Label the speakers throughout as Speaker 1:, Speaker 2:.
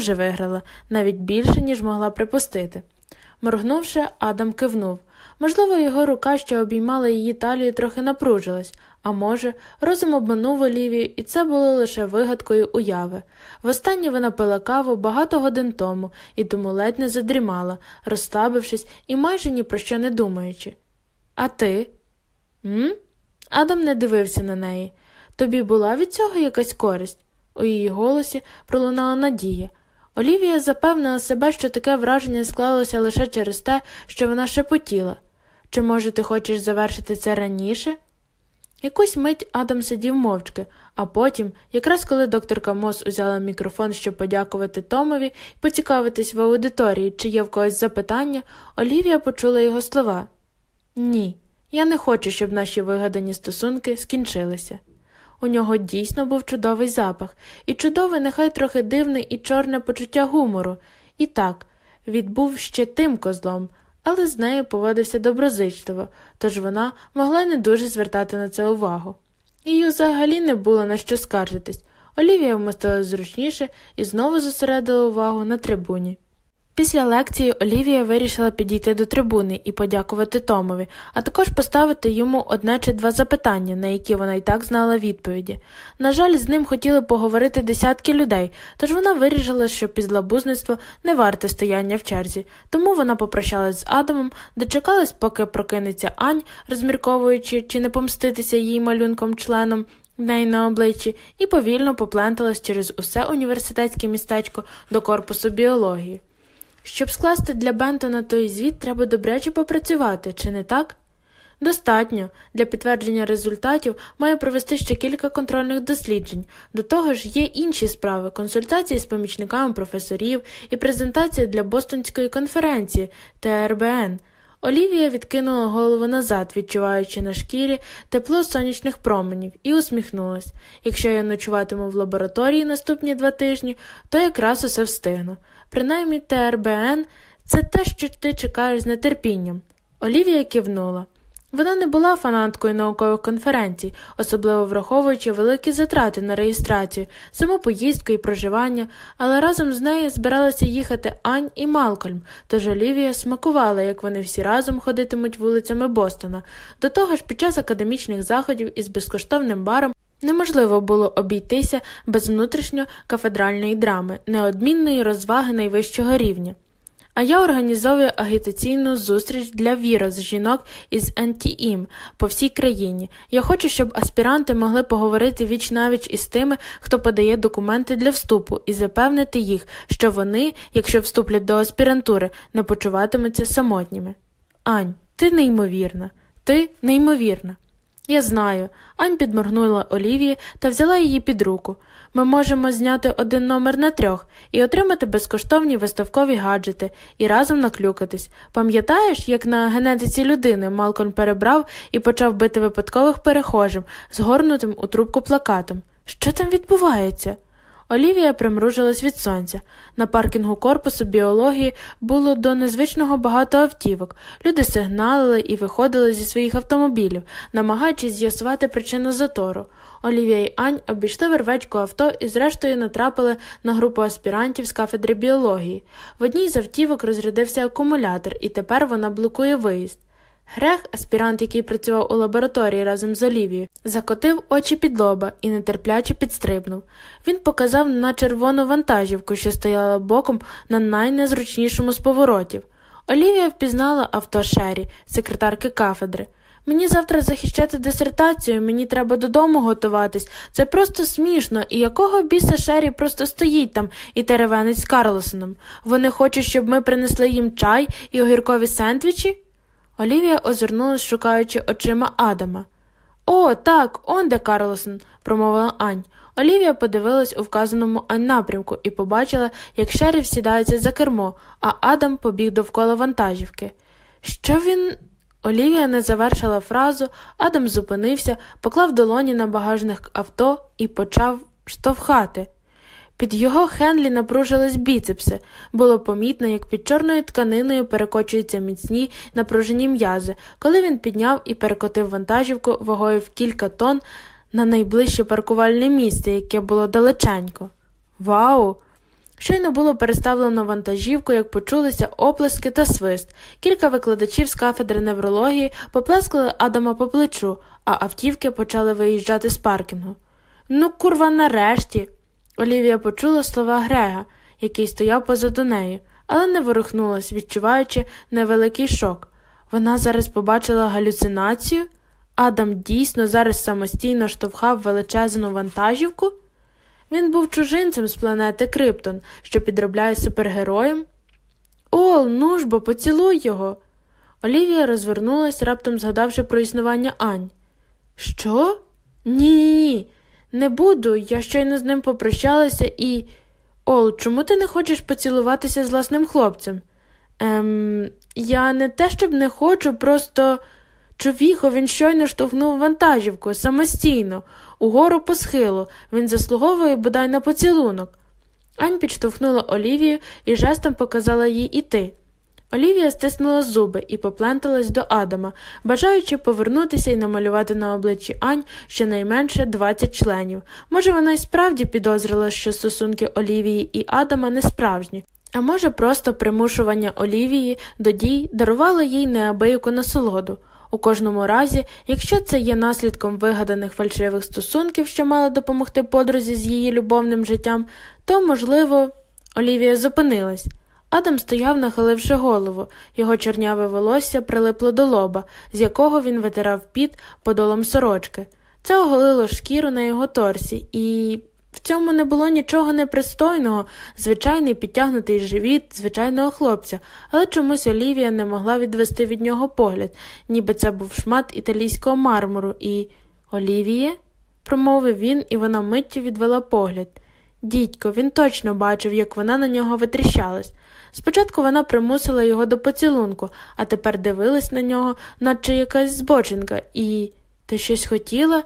Speaker 1: уже виграла, навіть більше, ніж могла припустити. Моргнувши, Адам кивнув. Можливо, його рука, що обіймала її талію, трохи напружилась, а може, розум обманув Олівію, і це було лише вигадкою уяви. Востаннє вона пила каву багато годин тому і тому ледь не задрімала, розслабившись і майже ні про що не думаючи. А ти? М? Адам не дивився на неї. Тобі була від цього якась користь? У її голосі пролунала надія. Олівія запевнила себе, що таке враження склалося лише через те, що вона шепотіла. Чи, може, ти хочеш завершити це раніше? Якусь мить Адам сидів мовчки, а потім, якраз коли докторка Мос узяла мікрофон, щоб подякувати Томові і поцікавитись в аудиторії, чи є в когось запитання, Олівія почула його слова Ні, я не хочу, щоб наші вигадані стосунки скінчилися. У нього дійсно був чудовий запах, і чудове, нехай трохи дивне і чорне почуття гумору. І так, відбув ще тим козлом, але з нею поводився доброзичливо, тож вона могла не дуже звертати на це увагу. Їй взагалі не було на що скаржитись. Олівія вмостилась зручніше і знову зосередила увагу на трибуні. Після лекції Олівія вирішила підійти до трибуни і подякувати Томові, а також поставити йому одне чи два запитання, на які вона й так знала відповіді. На жаль, з ним хотіли поговорити десятки людей, тож вона вирішила, що підзлабузництво не варте стояння в черзі, тому вона попрощалась з Адамом, дочекалась, поки прокинеться Ань, розмірковуючи, чи не помститися їй малюнком членом. В неї на обличчі і повільно попленталась через усе університетське містечко до корпусу біології. Щоб скласти для Бентона той звіт, треба добряче попрацювати, чи не так? Достатньо. Для підтвердження результатів маю провести ще кілька контрольних досліджень. До того ж, є інші справи, консультації з помічниками професорів і презентація для Бостонської конференції ТРБН. Олівія відкинула голову назад, відчуваючи на шкірі тепло сонячних променів, і усміхнулась. Якщо я ночуватиму в лабораторії наступні два тижні, то якраз усе встигну. Принаймні ТРБН це те, що ти чекаєш з нетерпінням. Олівія кивнула. Вона не була фанаткою наукових конференцій, особливо враховуючи великі затрати на реєстрацію, саму поїздку і проживання, але разом з нею збиралися їхати Ань і Малкольм, тож Олівія смакувала, як вони всі разом ходитимуть вулицями Бостона. До того ж, під час академічних заходів із безкоштовним баром неможливо було обійтися без внутрішньо кафедральної драми, неодмінної розваги найвищого рівня. А я організовую агітаційну зустріч для вірус жінок із НТІМ по всій країні. Я хочу, щоб аспіранти могли поговорити віч навіч із тими, хто подає документи для вступу, і запевнити їх, що вони, якщо вступлять до аспірантури, не почуватимуться самотніми. Ань, ти неймовірна, ти неймовірна. Я знаю. Ань підморгнула Олівії та взяла її під руку. Ми можемо зняти один номер на трьох і отримати безкоштовні виставкові гаджети і разом наклюкатись. Пам'ятаєш, як на генетиці людини Малкон перебрав і почав бити випадкових перехожим, згорнутим у трубку плакатом? Що там відбувається? Олівія примружилась від сонця. На паркінгу корпусу біології було до незвичного багато автівок. Люди сигналили і виходили зі своїх автомобілів, намагаючись з'ясувати причину затору. Олівія й Ань обійшли вервечку авто і, зрештою, натрапили на групу аспірантів з кафедри біології. В одній з автівок розрядився акумулятор, і тепер вона блокує виїзд. Грех, аспірант, який працював у лабораторії разом з Олівією, закотив очі під лоба і нетерпляче підстрибнув. Він показав на червону вантажівку, що стояла боком на найнезручнішому з поворотів. Олівія впізнала авто Шері, секретарки кафедри. Мені завтра захищати дисертацію, мені треба додому готуватись. Це просто смішно, і якого біса Шері просто стоїть там і теревенить з Карлосоном. Вони хочуть, щоб ми принесли їм чай і огіркові сендвічі? Олівія озирнулась, шукаючи очима Адама. О, так, он де Карлосон, промовила Ань. Олівія подивилась у вказаному Ань напрямку і побачила, як шериф сідається за кермо, а Адам побіг довкола вантажівки. Що він. Олівія не завершила фразу, Адам зупинився, поклав долоні на багажник авто і почав штовхати. Під його Хенлі напружились біцепси. Було помітно, як під чорною тканиною перекочуються міцні напружені м'язи, коли він підняв і перекотив вантажівку вагою в кілька тонн на найближче паркувальне місце, яке було далеченько. Вау! Щойно було переставлено вантажівку, як почулися оплески та свист. Кілька викладачів з кафедри неврології поплескали Адама по плечу, а автівки почали виїжджати з паркінгу. Ну, курва, нарешті. Олівія почула слова Грега, який стояв позаду неї, але не ворухнулась, відчуваючи невеликий шок. Вона зараз побачила галюцинацію. Адам дійсно зараз самостійно штовхав величезну вантажівку. Він був чужинцем з планети Криптон, що підробляє супергероєм. Ол, ну ж бо, поцілуй його. Олівія розвернулась, раптом згадавши про існування Ань. Що? Ні, ні, ні, не буду. Я щойно з ним попрощалася і. Ол, чому ти не хочеш поцілуватися з власним хлопцем? Ем, я не те, щоб не хочу, просто човіхо він щойно штовхнув вантажівку самостійно, угору по схилу, він заслуговує бодай на поцілунок. Ань підштовхнула Олівію і жестом показала їй іти. Олівія стиснула зуби і попленталась до Адама, бажаючи повернутися і намалювати на обличчі Ань щонайменше 20 членів. Може, вона й справді підозрила, що стосунки Олівії і Адама не справжні, а може, просто примушування Олівії до дій дарувало їй неабияку насолоду. У кожному разі, якщо це є наслідком вигаданих фальшивих стосунків, що мали допомогти подрузі з її любовним життям, то, можливо, Олівія зупинилась. Адам стояв, нахиливши голову, його чорняве волосся прилипло до лоба, з якого він витирав піт подолом сорочки. Це оголило шкіру на його торсі, і в цьому не було нічого непристойного, звичайний підтягнутий живіт звичайного хлопця, але чомусь Олівія не могла відвести від нього погляд, ніби це був шмат італійського мармуру, і. Олівіє? промовив він, і вона миттю відвела погляд. Дідько, він точно бачив, як вона на нього витріщалась. Спочатку вона примусила його до поцілунку, а тепер дивилась на нього, наче якась збочинка, і ти щось хотіла?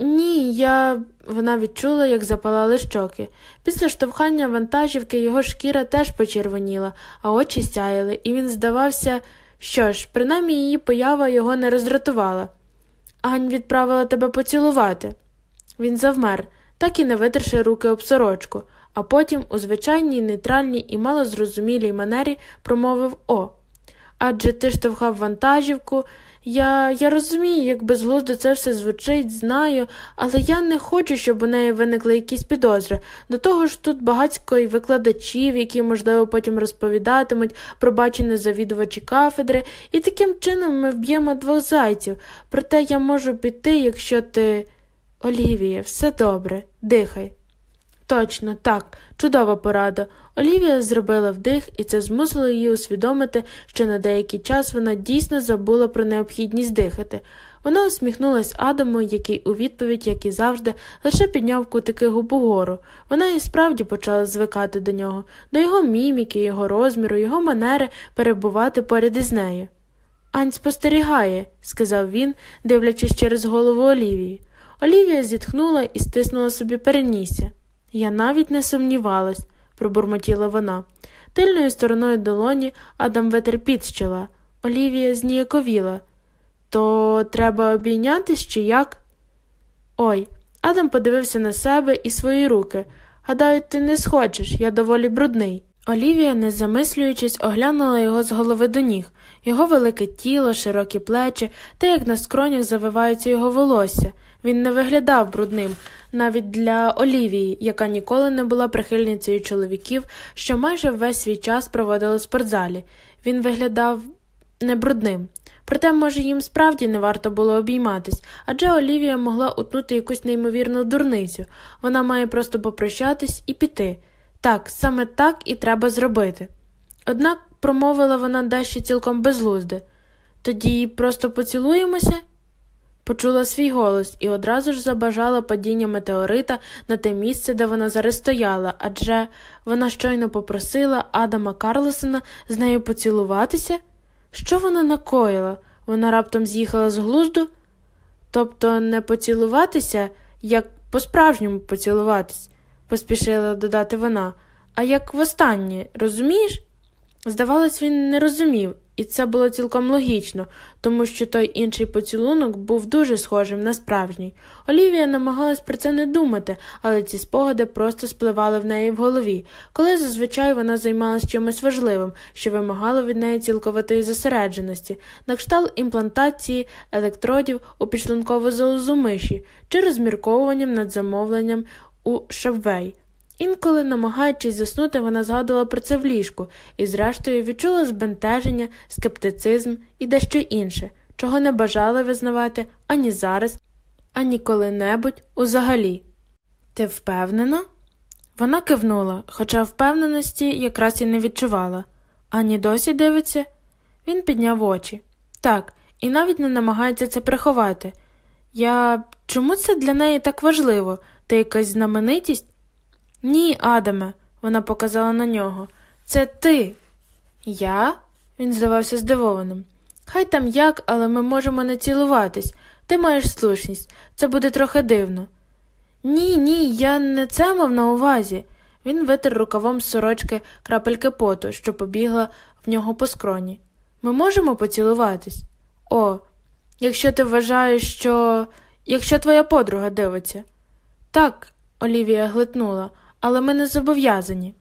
Speaker 1: Ні, я. Вона відчула, як запалали щоки. Після штовхання вантажівки його шкіра теж почервоніла, а очі сяяли, і він здавався, що ж, принаймні її поява його не роздратувала. Ань відправила тебе поцілувати. Він завмер, так і не витерши руки об сорочку, а потім у звичайній нейтральній і малозрозумілій манері промовив О. Адже ти штовхав вантажівку. Я я розумію, як безглуздо це все звучить, знаю, але я не хочу, щоб у неї виникли якісь підозри. До того ж тут багатько й викладачів, які, можливо, потім розповідатимуть про бачені завідувачі кафедри, і таким чином ми вб'ємо двох зайців. Проте я можу піти, якщо ти. Олівія, все добре, дихай. Точно, так, чудова порада. Олівія зробила вдих, і це змусило її усвідомити, що на деякий час вона дійсно забула про необхідність дихати. Вона усміхнулась Адаму, який у відповідь, як і завжди, лише підняв кутики губ угору. Вона і справді почала звикати до нього, до його міміки, його розміру, його манери перебувати поряд із нею. Ань спостерігає, сказав він, дивлячись через голову Олівії. Олівія зітхнула і стиснула собі перенісся. Я навіть не сумнівалась, пробурмотіла вона. Тильною стороною долоні Адам витер чола. Олівія зніяковіла. То треба обійнятись чи як? Ой, Адам подивився на себе і свої руки. Гадаю, ти не схочеш, я доволі брудний. Олівія, не замислюючись, оглянула його з голови до ніг, його велике тіло, широкі плечі, те, як на скронях завиваються його волосся. Він не виглядав брудним, навіть для Олівії, яка ніколи не була прихильницею чоловіків, що майже весь свій час проводили в спортзалі. Він виглядав небрудним. Проте, може, їм справді не варто було обійматись, адже Олівія могла утнути якусь неймовірну дурницю. Вона має просто попрощатись і піти. Так, саме так і треба зробити. Однак промовила вона дещо цілком безглузде. Тоді просто поцілуємося? Почула свій голос і одразу ж забажала падіння метеорита на те місце, де вона зараз стояла, адже вона щойно попросила Адама Карлосона з нею поцілуватися. Що вона накоїла? Вона раптом з'їхала з глузду? Тобто не поцілуватися, як по-справжньому поцілуватись, поспішила додати вона, а як востаннє, розумієш? Здавалось, він не розумів, і це було цілком логічно, тому що той інший поцілунок був дуже схожим на справжній. Олівія намагалась про це не думати, але ці спогади просто спливали в неї в голові, коли зазвичай вона займалась чимось важливим, що вимагало від неї цілковитої зосередженості, на кшталт імплантації електродів у підшлункову залозу миші чи розмірковуванням над замовленням у Шабвей. Інколи, намагаючись заснути, вона згадувала про це в ліжку і, зрештою, відчула збентеження, скептицизм і дещо інше, чого не бажала визнавати ані зараз, ані коли-небудь узагалі. Ти впевнена? Вона кивнула, хоча впевненості якраз і не відчувала. Ані досі дивиться? Він підняв очі. Так, і навіть не намагається це приховати. Я. Чому це для неї так важливо? Ти якась знаменитість? Ні, Адаме, вона показала на нього. Це ти. Я? Він здавався здивованим. Хай там як, але ми можемо не цілуватись. Ти маєш слушність. Це буде трохи дивно. Ні, ні, я не це мав на увазі. Він витер рукавом з сорочки крапельки поту, що побігла в нього по скроні. Ми можемо поцілуватись? О, якщо ти вважаєш, що. якщо твоя подруга дивиться. Так, Олівія глитнула, але ми не зобов'язані.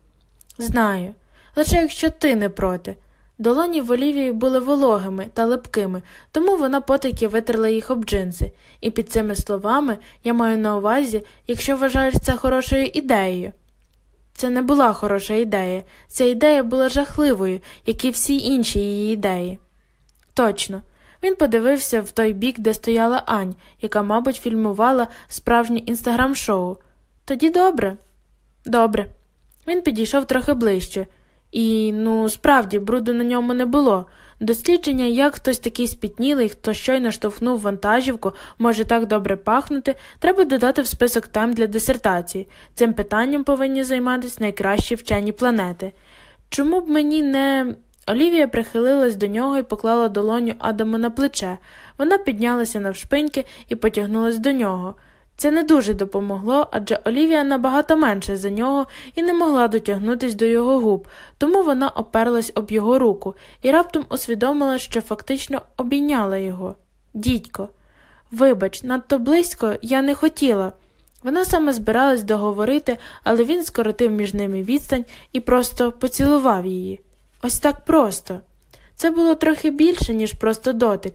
Speaker 1: Знаю, лише якщо ти не проти. Долоні в Олівії були вологими та липкими, тому вона потаки витерла їх об джинси, і під цими словами я маю на увазі, якщо вважаєш це хорошою ідеєю. Це не була хороша ідея, ця ідея була жахливою, як і всі інші її ідеї. Точно. Він подивився в той бік, де стояла Ань, яка, мабуть, фільмувала справжнє інстаграм-шоу. Тоді добре. Добре. Він підійшов трохи ближче, і, ну, справді, бруду на ньому не було. Дослідження, як хтось такий спітнілий, хто щойно штовхнув вантажівку, може так добре пахнути, треба додати в список тем для дисертації. Цим питанням повинні займатися найкращі вчені планети. Чому б мені не. Олівія прихилилась до нього і поклала долоню Адаму на плече. Вона піднялася навшпиньки і потягнулась до нього. Це не дуже допомогло, адже Олівія набагато менше за нього і не могла дотягнутися до його губ, тому вона оперлась об його руку і раптом усвідомила, що фактично обійняла його. Дідько, вибач, надто близько я не хотіла. Вона саме збиралась договорити, але він скоротив між ними відстань і просто поцілував її. Ось так просто. Це було трохи більше, ніж просто дотик.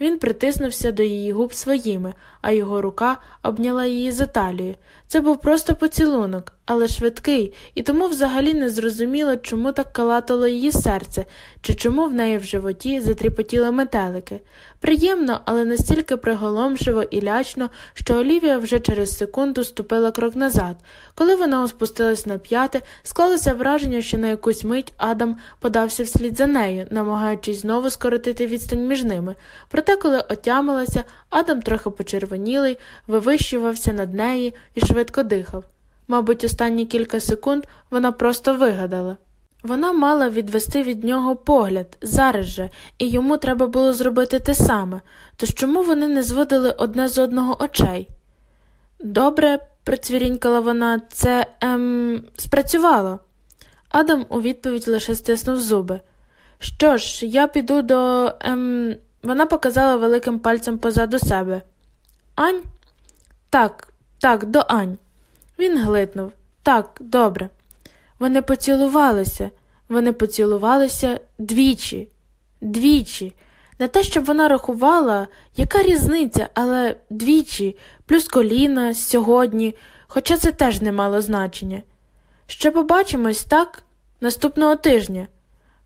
Speaker 1: Він притиснувся до її губ своїми, а його рука обняла її за талію. Це був просто поцілунок, але швидкий, і тому взагалі не зрозуміло, чому так калатало її серце, чи чому в неї в животі затріпотіли метелики. Приємно, але настільки приголомшиво і лячно, що Олівія вже через секунду ступила крок назад. Коли вона спустилась на п'яте, склалося враження, що на якусь мить Адам подався вслід за нею, намагаючись знову скоротити відстань між ними. Проте, коли отямилася, Адам трохи почервонілий, вивищувався над нею і швидко дихав. Мабуть, останні кілька секунд вона просто вигадала. Вона мала відвести від нього погляд зараз же, і йому треба було зробити те саме, тож чому вони не зводили одне з одного очей? Добре, процвірінькала вона, це ем, спрацювало. Адам у відповідь лише стиснув зуби. Що ж, я піду до. ем. Вона показала великим пальцем позаду себе. Ань? Так, так, до Ань. Він глитнув. Так, добре. Вони поцілувалися, вони поцілувалися двічі, двічі. Не те, щоб вона рахувала, яка різниця, але двічі, плюс коліна сьогодні, хоча це теж не мало значення. Ще побачимось, так, наступного тижня.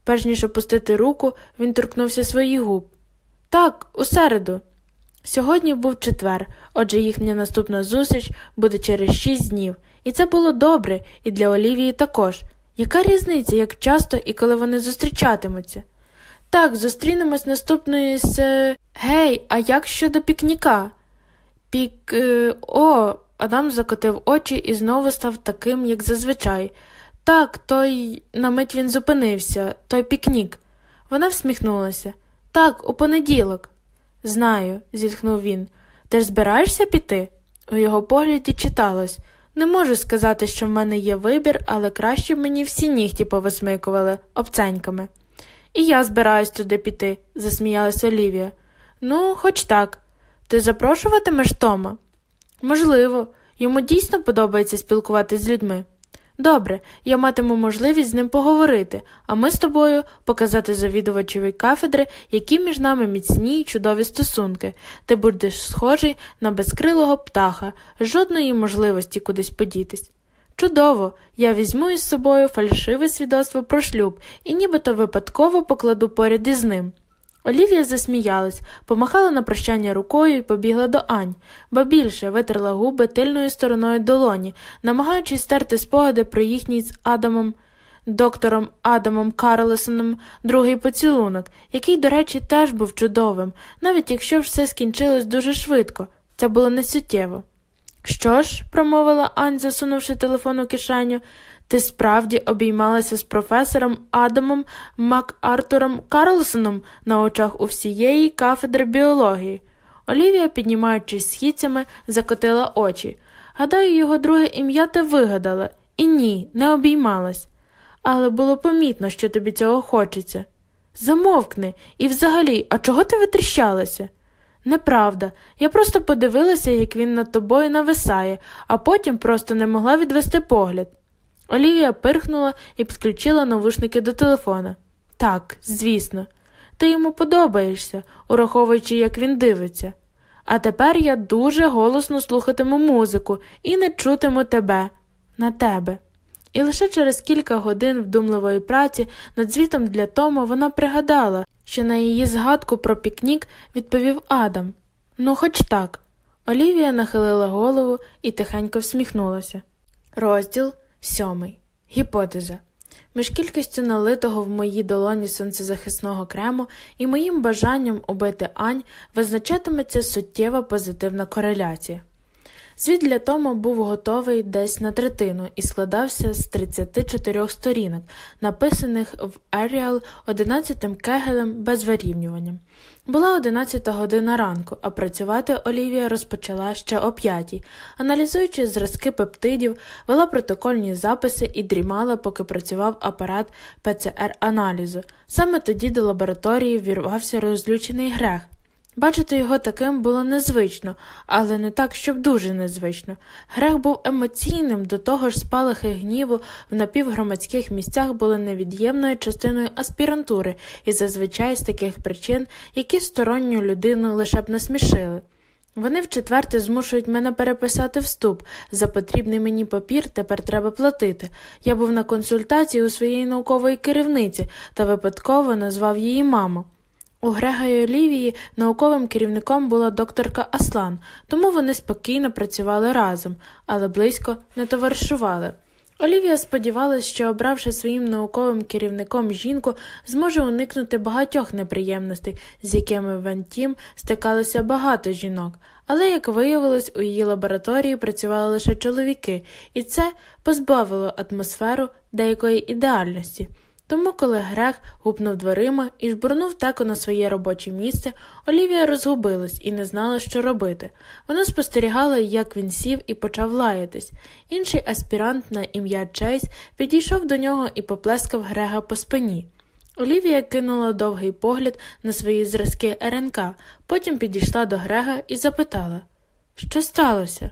Speaker 1: Перш ніж опустити руку, він торкнувся своїх губ. Так, у середу. Сьогодні був четвер, отже їхня наступна зустріч буде через шість днів, і це було добре, і для Олівії також. Яка різниця, як часто і коли вони зустрічатимуться? Так, зустрінемось наступної з. Гей, а як щодо пікніка? Пік. Е... О. Адам закотив очі і знову став таким, як зазвичай. Так, той на мить він зупинився, той пікнік. Вона всміхнулася. Так, у понеділок. Знаю, зітхнув він. Ти ж збираєшся піти? У його погляді читалось не можу сказати, що в мене є вибір, але краще б мені всі нігті повисмикували обценьками. І я збираюсь туди піти, засміялась Олівія. Ну, хоч так. Ти запрошуватимеш Тома? Можливо, йому дійсно подобається спілкуватися з людьми. Добре, я матиму можливість з ним поговорити, а ми з тобою показати завідувачеві кафедри, які між нами міцні й чудові стосунки. Ти будеш схожий на безкрилого птаха, жодної можливості кудись подітись. Чудово, я візьму із собою фальшиве свідоцтво про шлюб і нібито випадково покладу поряд із ним. Олівія засміялась, помахала на прощання рукою і побігла до Ань, ба більше витерла губи тильною стороною долоні, намагаючись стерти спогади про їхній з Адамом, доктором Адамом Карлесоном другий поцілунок, який, до речі, теж був чудовим, навіть якщо все скінчилось дуже швидко, це було несуттєво. Що ж, промовила Ань, засунувши телефон у кишеню, ти справді обіймалася з професором Адамом МакАртуром Карлсоном на очах у всієї кафедри біології. Олівія, піднімаючись східцями, закотила очі. Гадаю, його друге ім'я ти вигадала, і ні, не обіймалась. Але було помітно, що тобі цього хочеться. Замовкни, і взагалі, а чого ти витріщалася? Неправда, я просто подивилася, як він над тобою нависає, а потім просто не могла відвести погляд. Олівія пирхнула і підключила навушники до телефона. Так, звісно, ти йому подобаєшся, ураховуючи, як він дивиться. А тепер я дуже голосно слухатиму музику і не чутиму тебе на тебе. І лише через кілька годин вдумливої праці над звітом для Тома вона пригадала, що на її згадку про пікнік відповів Адам. Ну, хоч так. Олівія нахилила голову і тихенько всміхнулася. Розділ сьомий. Гіпотеза. Між кількістю налитого в моїй долоні сонцезахисного крему і моїм бажанням убити Ань визначатиметься суттєва позитивна кореляція. Звіт для Тома був готовий десь на третину і складався з 34 сторінок, написаних в Arial 11 кегелем без вирівнювання. Була 11 година ранку, а працювати Олівія розпочала ще о п'ятій, аналізуючи зразки пептидів, вела протокольні записи і дрімала, поки працював апарат ПЦР-аналізу. Саме тоді до лабораторії вірвався розлючений грех. Бачити його таким було незвично, але не так, щоб дуже незвично. Грех був емоційним, до того ж спалахи гніву в напівгромадських місцях були невід'ємною частиною аспірантури і зазвичай з таких причин, які сторонню людину лише б насмішили. Вони вчетверте змушують мене переписати вступ. За потрібний мені папір тепер треба платити. Я був на консультації у своєї наукової керівниці та випадково назвав її маму. У Грега і Олівії науковим керівником була докторка Аслан, тому вони спокійно працювали разом, але близько не товаришували. Олівія сподівалася, що, обравши своїм науковим керівником жінку, зможе уникнути багатьох неприємностей, з якими в Антім стикалося багато жінок, але, як виявилось, у її лабораторії працювали лише чоловіки, і це позбавило атмосферу деякої ідеальності. Тому, коли Грех гупнув дверима і жбурнув теко на своє робоче місце, Олівія розгубилась і не знала, що робити. Вона спостерігала, як він сів і почав лаятись. Інший аспірант на ім'я Чейз підійшов до нього і поплескав Грега по спині. Олівія кинула довгий погляд на свої зразки РНК, потім підійшла до Грега і запитала Що сталося?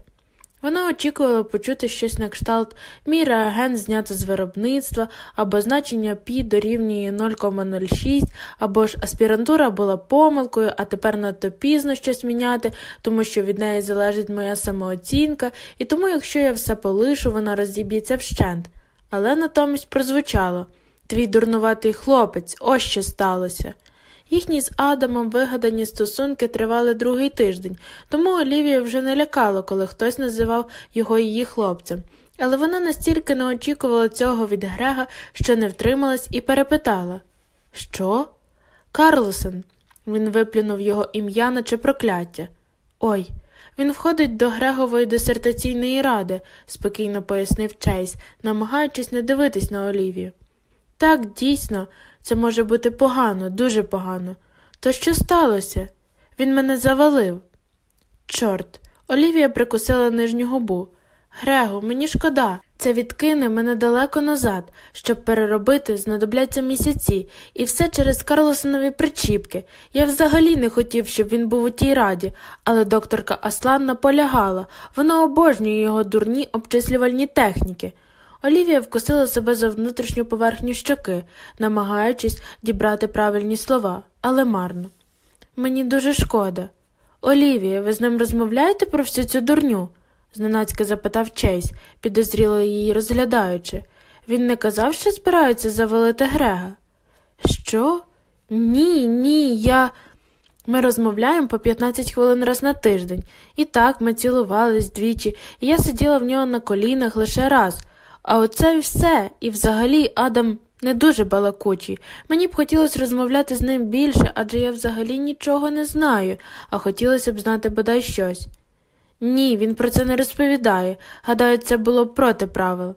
Speaker 1: Вона очікувала почути щось на кшталт мій реагент знято з виробництва, або значення пі дорівнює 0,06, або ж аспірантура була помилкою, а тепер надто пізно щось міняти, тому що від неї залежить моя самооцінка, і тому, якщо я все полишу, вона розіб'ється вщент. Але натомість прозвучало Твій дурнуватий хлопець, ось що сталося. Їхні з Адамом вигадані стосунки тривали другий тиждень, тому Олівія вже не лякала, коли хтось називав його її хлопцем. Але вона настільки не очікувала цього від Грега, що не втрималась і перепитала Що? Карлсон. Він виплюнув його ім'я, наче прокляття. Ой, він входить до Грегової дисертаційної ради, спокійно пояснив Чейз, намагаючись не дивитись на Олівію. Так, дійсно, це може бути погано, дуже погано. То що сталося? Він мене завалив. Чорт, Олівія прикусила нижню губу. Грего, мені шкода. Це відкине мене далеко назад. Щоб переробити, знадобляться місяці, і все через Карлосонові причіпки. Я взагалі не хотів, щоб він був у тій раді, але докторка Аслан наполягала. Вона обожнює його дурні обчислювальні техніки. Олівія вкусила себе за внутрішню поверхню щоки, намагаючись дібрати правильні слова, але марно. Мені дуже шкода. Олівія, ви з ним розмовляєте про всю цю дурню? зненацька запитав Чейз, підозріло її розглядаючи. Він не казав, що збирається завалити Грега. Що? Ні, ні, я. Ми розмовляємо по 15 хвилин раз на тиждень. І так ми цілувались двічі, і я сиділа в нього на колінах лише раз. А оце і все. І взагалі Адам не дуже балакучий. Мені б хотілося розмовляти з ним більше, адже я взагалі нічого не знаю, а хотілося б знати бодай щось. Ні, він про це не розповідає. Гадаю, це було проти правил.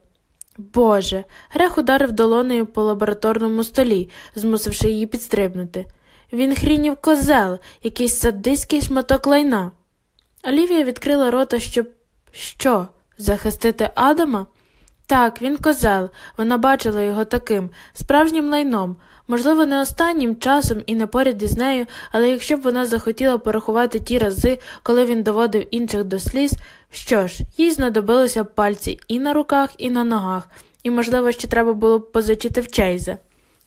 Speaker 1: Боже, Грех ударив долонею по лабораторному столі, змусивши її підстрибнути. Він хрінів козел, якийсь садистський шматок лайна. Олівія відкрила рота, щоб що? Захистити Адама? Так, він козел, вона бачила його таким, справжнім лайном, можливо, не останнім часом і не поряд із нею, але якщо б вона захотіла порахувати ті рази, коли він доводив інших до сліз, що ж, їй знадобилися б пальці і на руках, і на ногах, і, можливо, ще треба було б позичити в Чейза.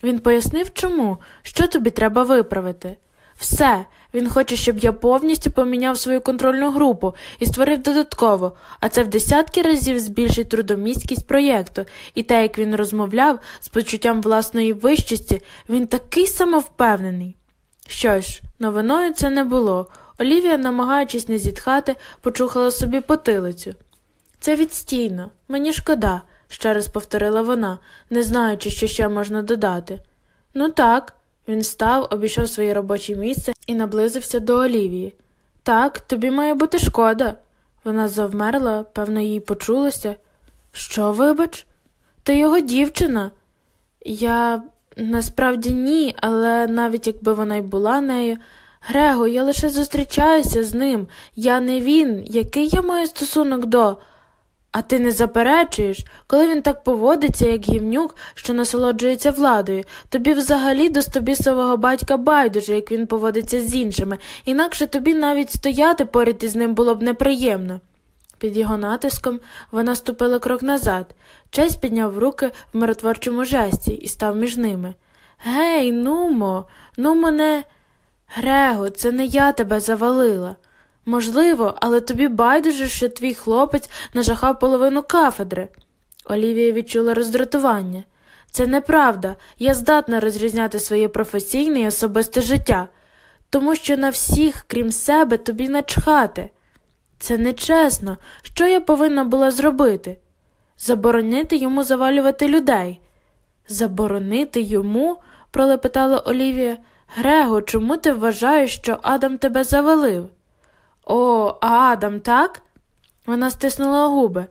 Speaker 1: Він пояснив, чому, що тобі треба виправити. Все, він хоче, щоб я повністю поміняв свою контрольну групу і створив додатково, а це в десятки разів збільшить трудомісткість проєкту, і те, як він розмовляв з почуттям власної вищості, він такий самовпевнений. Що ж, новиною це не було. Олівія, намагаючись не зітхати, почухала собі потилицю. Це відстійно, мені шкода, ще раз повторила вона, не знаючи, що ще можна додати. Ну так. Він встав, обійшов своє робоче місце і наблизився до Олівії. Так, тобі має бути шкода. Вона завмерла, певно, їй почулося. Що, вибач? Ти його дівчина. Я насправді ні, але навіть якби вона й була нею. Грего, я лише зустрічаюся з ним. Я не він. Який я маю стосунок до. А ти не заперечуєш, коли він так поводиться, як гівнюк, що насолоджується владою, тобі взагалі до стобісового батька байдуже, як він поводиться з іншими, інакше тобі навіть стояти поряд із ним було б неприємно. Під його натиском вона ступила крок назад. Честь підняв руки в миротворчому жесті і став між ними. Гей, нумо, ну мене. Грего, це не я тебе завалила. Можливо, але тобі байдуже, що твій хлопець нажахав половину кафедри. Олівія відчула роздратування. Це неправда, я здатна розрізняти своє професійне і особисте життя, тому що на всіх, крім себе, тобі начхати. Це нечесно. Що я повинна була зробити? Заборонити йому завалювати людей. Заборонити йому? пролепетала Олівія. Грего, чому ти вважаєш, що Адам тебе завалив? О, Адам, так? Вона стиснула губи.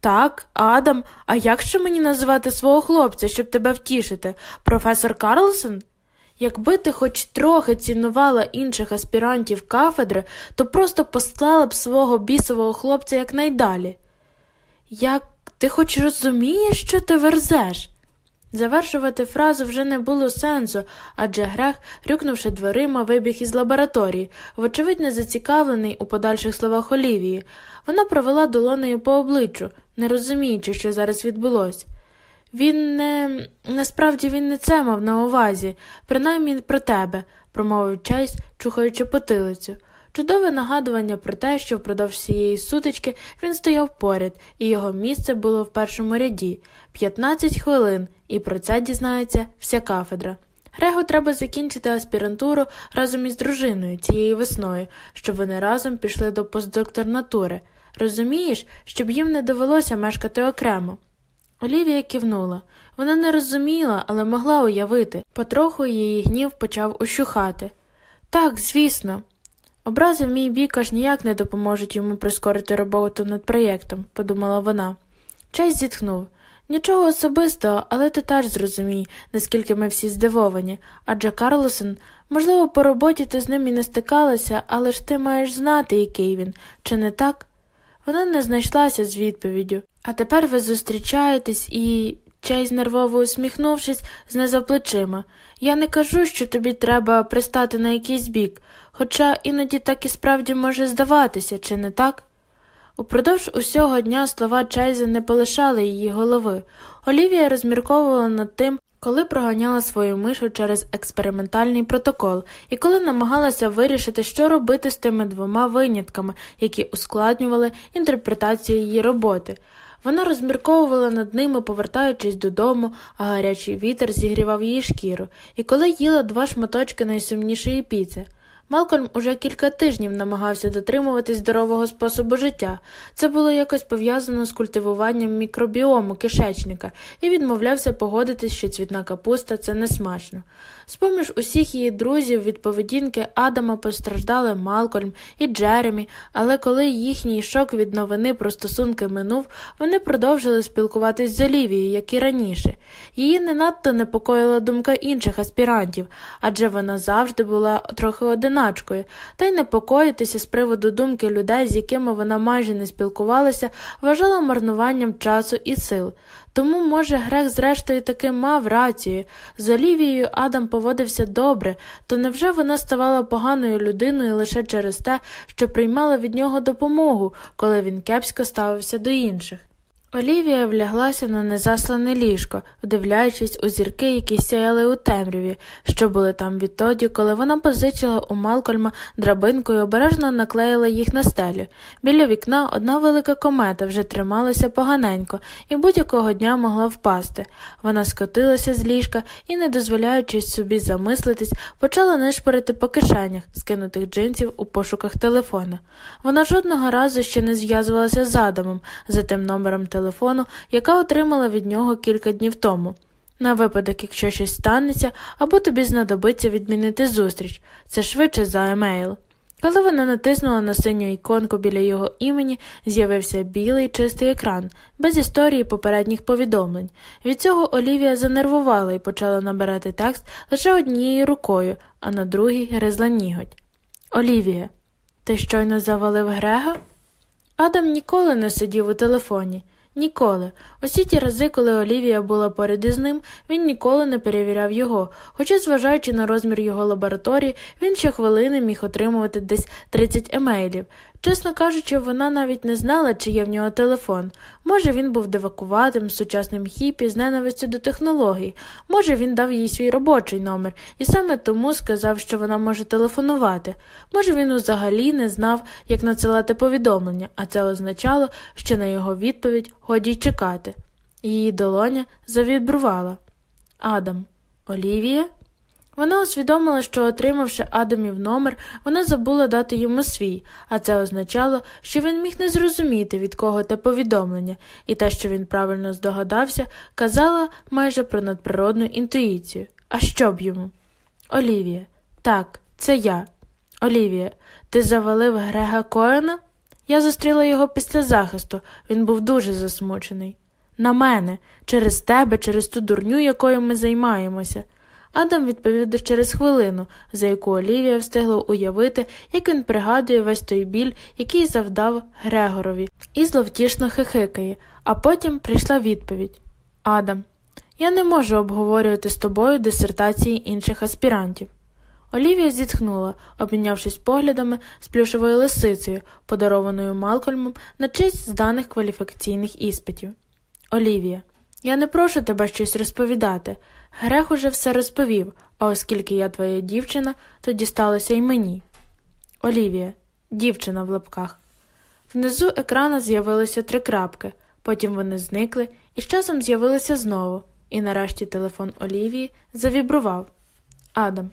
Speaker 1: Так, Адам, а як ще мені називати свого хлопця, щоб тебе втішити? Професор Карлсон? Якби ти хоч трохи цінувала інших аспірантів кафедри, то просто послала б свого бісового хлопця якнайдалі. Як ти хоч розумієш, що ти верзеш? Завершувати фразу вже не було сенсу, адже грех, рюкнувши дверима, вибіг із лабораторії, вочевидь, не зацікавлений у подальших словах Олівії. Вона провела долонею по обличчю, не розуміючи, що зараз відбулося. Він не насправді він не це мав на увазі, принаймні про тебе, промовив Чейз, чухаючи потилицю. Чудове нагадування про те, що впродовж цієї сутички він стояв поряд, і його місце було в першому ряді 15 хвилин, і про це дізнається вся кафедра. Грегу треба закінчити аспірантуру разом із дружиною цією весною, щоб вони разом пішли до постдокторнатури. Розумієш, щоб їм не довелося мешкати окремо. Олівія кивнула. Вона не розуміла, але могла уявити. Потроху її гнів почав ущухати. Так, звісно. Образи в мій бік аж ніяк не допоможуть йому прискорити роботу над проєктом, подумала вона. Честь зітхнув. Нічого особистого, але ти теж зрозумій, наскільки ми всі здивовані, адже Карлосон, можливо, по роботі ти з ним і не стикалася, але ж ти маєш знати, який він, чи не так? Вона не знайшлася з відповіддю. А тепер ви зустрічаєтесь і. Чейз, нервово усміхнувшись, знизав плечима. Я не кажу, що тобі треба пристати на якийсь бік, хоча іноді так і справді може здаватися, чи не так? Упродовж усього дня слова Чейза не полишали її голови. Олівія розмірковувала над тим, коли проганяла свою мишу через експериментальний протокол і коли намагалася вирішити, що робити з тими двома винятками, які ускладнювали інтерпретацію її роботи. Вона розмірковувала над ними, повертаючись додому, а гарячий вітер зігрівав її шкіру, і коли їла два шматочки найсумнішої піци. Малкольм уже кілька тижнів намагався дотримуватись здорового способу життя. Це було якось пов'язано з культивуванням мікробіому кишечника і відмовлявся погодитись, що цвітна капуста це не смачно. З поміж усіх її друзів від поведінки Адама постраждали Малкольм і Джеремі, але коли їхній шок від новини про стосунки минув, вони продовжили спілкуватись з Олівією, як і раніше. Її не надто непокоїла думка інших аспірантів, адже вона завжди була трохи одиначкою, та й непокоїтися з приводу думки людей, з якими вона майже не спілкувалася, вважала марнуванням часу і сил. Тому, може, грех, зрештою, таки мав рацію. З Олівією Адам поводився добре, то невже вона ставала поганою людиною лише через те, що приймала від нього допомогу, коли він кепсько ставився до інших? Олівія вляглася на незаслане ліжко, вдивляючись у зірки, які сяяли у темряві, що були там відтоді, коли вона позичила у Малкольма драбинку і обережно наклеїла їх на стелю. Біля вікна одна велика комета вже трималася поганенько і будь-якого дня могла впасти. Вона скотилася з ліжка і, не дозволяючись собі замислитись, почала нишпорити по кишенях, скинутих джинсів у пошуках телефона. Вона жодного разу ще не зв'язувалася з Адамом за тим номером телефону телефону, яка отримала від нього кілька днів тому. На випадок, якщо щось станеться, або тобі знадобиться відмінити зустріч, це швидше за емейл. Коли вона натиснула на синю іконку біля його імені, з'явився білий чистий екран, без історії попередніх повідомлень. Від цього Олівія занервувала і почала набирати текст лише однією рукою, а на другій гризла ніготь. Олівія, ти щойно завалив Грега? Адам ніколи не сидів у телефоні. Ніколи. Усі ті рази, коли Олівія була поряд із ним, він ніколи не перевіряв його, хоча, зважаючи на розмір його лабораторії, він ще хвилини міг отримувати десь 30 емейлів. Чесно кажучи, вона навіть не знала, чи є в нього телефон. Може, він був девакуватим, сучасним хіпі з ненавистю до технологій, може, він дав їй свій робочий номер і саме тому сказав, що вона може телефонувати. Може, він взагалі не знав, як надсилати повідомлення, а це означало, що на його відповідь годі й чекати. Її долоня завібрувала. Адам, Олівія? Вона усвідомила, що, отримавши Адамів номер, вона забула дати йому свій, а це означало, що він міг не зрозуміти, від кого те повідомлення, і те, що він правильно здогадався, казала майже про надприродну інтуїцію. А що б йому? Олівія, так, це я. Олівія, ти завалив Грега Коена? Я зустріла його після захисту, він був дуже засмучений. На мене, через тебе, через ту дурню, якою ми займаємося. Адам відповів через хвилину, за яку Олівія встигла уявити, як він пригадує весь той біль, який завдав Грегорові, і зловтішно хихикає, а потім прийшла відповідь Адам, я не можу обговорювати з тобою дисертації інших аспірантів. Олівія зітхнула, обмінявшись поглядами з плюшовою лисицею, подарованою Малкольмом на честь зданих кваліфікаційних іспитів. Олівія, я не прошу тебе щось розповідати. Грех уже все розповів, а оскільки я твоя дівчина, то дісталося й мені. Олівія, дівчина в лапках. Внизу екрана з'явилися три крапки, потім вони зникли і з часом з'явилися знову, і нарешті телефон Олівії завібрував. Адам.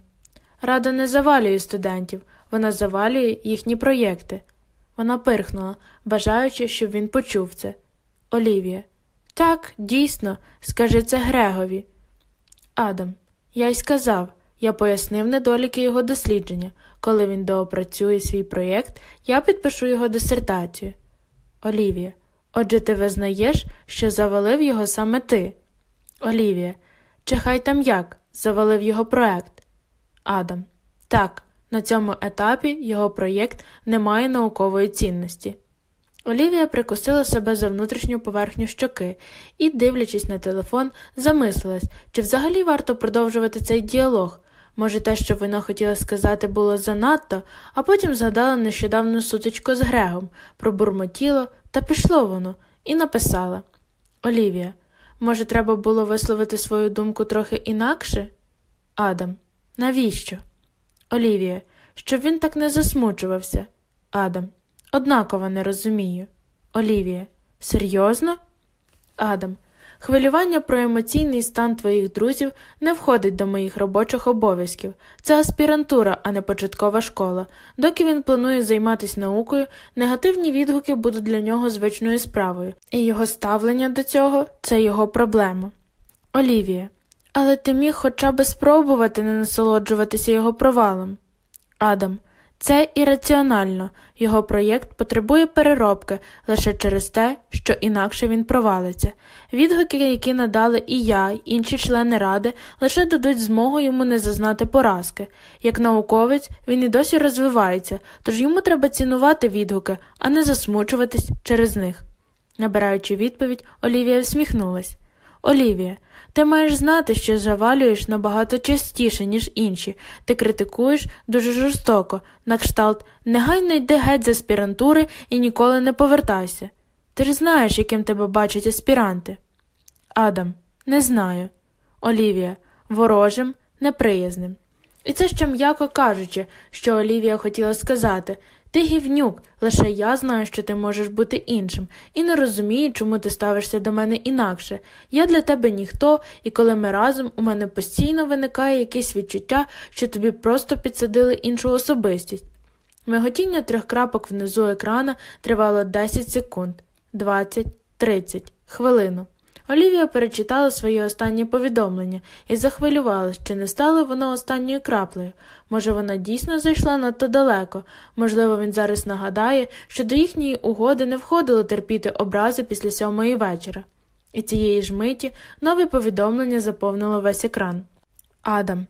Speaker 1: Рада не завалює студентів, вона завалює їхні проєкти. Вона пирхнула, бажаючи, щоб він почув це. Олівія. Так, дійсно, скажи це Грегові. Адам, я й сказав, я пояснив недоліки його дослідження. Коли він доопрацює свій проєкт, я підпишу його дисертацію. Олівія, отже, ти визнаєш, що завалив його саме ти. Олівія, чи хай там як, завалив його проєкт. Адам. Так, на цьому етапі його проєкт не має наукової цінності. Олівія прикусила себе за внутрішню поверхню щоки і, дивлячись на телефон, замислилась, чи взагалі варто продовжувати цей діалог. Може, те, що вона хотіла сказати, було занадто, а потім згадала нещодавну сутичку з Грегом, пробурмотіло, та пішло воно, і написала Олівія, може, треба було висловити свою думку трохи інакше? Адам, навіщо? Олівія, щоб він так не засмучувався. Адам. Однаково не розумію. Олівія. Серйозно? Адам. Хвилювання про емоційний стан твоїх друзів не входить до моїх робочих обов'язків. Це аспірантура, а не початкова школа. Доки він планує займатися наукою, негативні відгуки будуть для нього звичною справою, і його ставлення до цього це його проблема. Олівія. Але ти міг хоча б спробувати не насолоджуватися його провалом. Адам. Це ірраціонально, його проєкт потребує переробки лише через те, що інакше він провалиться. Відгуки, які надали і я, і інші члени ради, лише дадуть змогу йому не зазнати поразки. Як науковець він і досі розвивається, тож йому треба цінувати відгуки, а не засмучуватись через них. Набираючи відповідь, Олівія всміхнулась. Олівія, ти маєш знати, що завалюєш набагато частіше, ніж інші. Ти критикуєш дуже жорстоко, на кшталт негайно йди геть з аспірантури і ніколи не повертайся. Ти ж знаєш, яким тебе бачать аспіранти. Адам, не знаю. Олівія, ворожим, неприязним. І це ще м'яко кажучи, що Олівія хотіла сказати, ти гівнюк, лише я знаю, що ти можеш бути іншим, і не розумію, чому ти ставишся до мене інакше. Я для тебе ніхто, і коли ми разом, у мене постійно виникає якесь відчуття, що тобі просто підсадили іншу особистість. Миготіння трьох крапок внизу екрана тривало 10 секунд, 20, 30, хвилину. Олівія перечитала своє останнє повідомлення і захвилювалась, чи не стало воно останньою краплею. Може, вона дійсно зайшла надто далеко, можливо, він зараз нагадає, що до їхньої угоди не входило терпіти образи після сьомої вечора. І цієї ж миті нове повідомлення заповнило весь екран. Адам.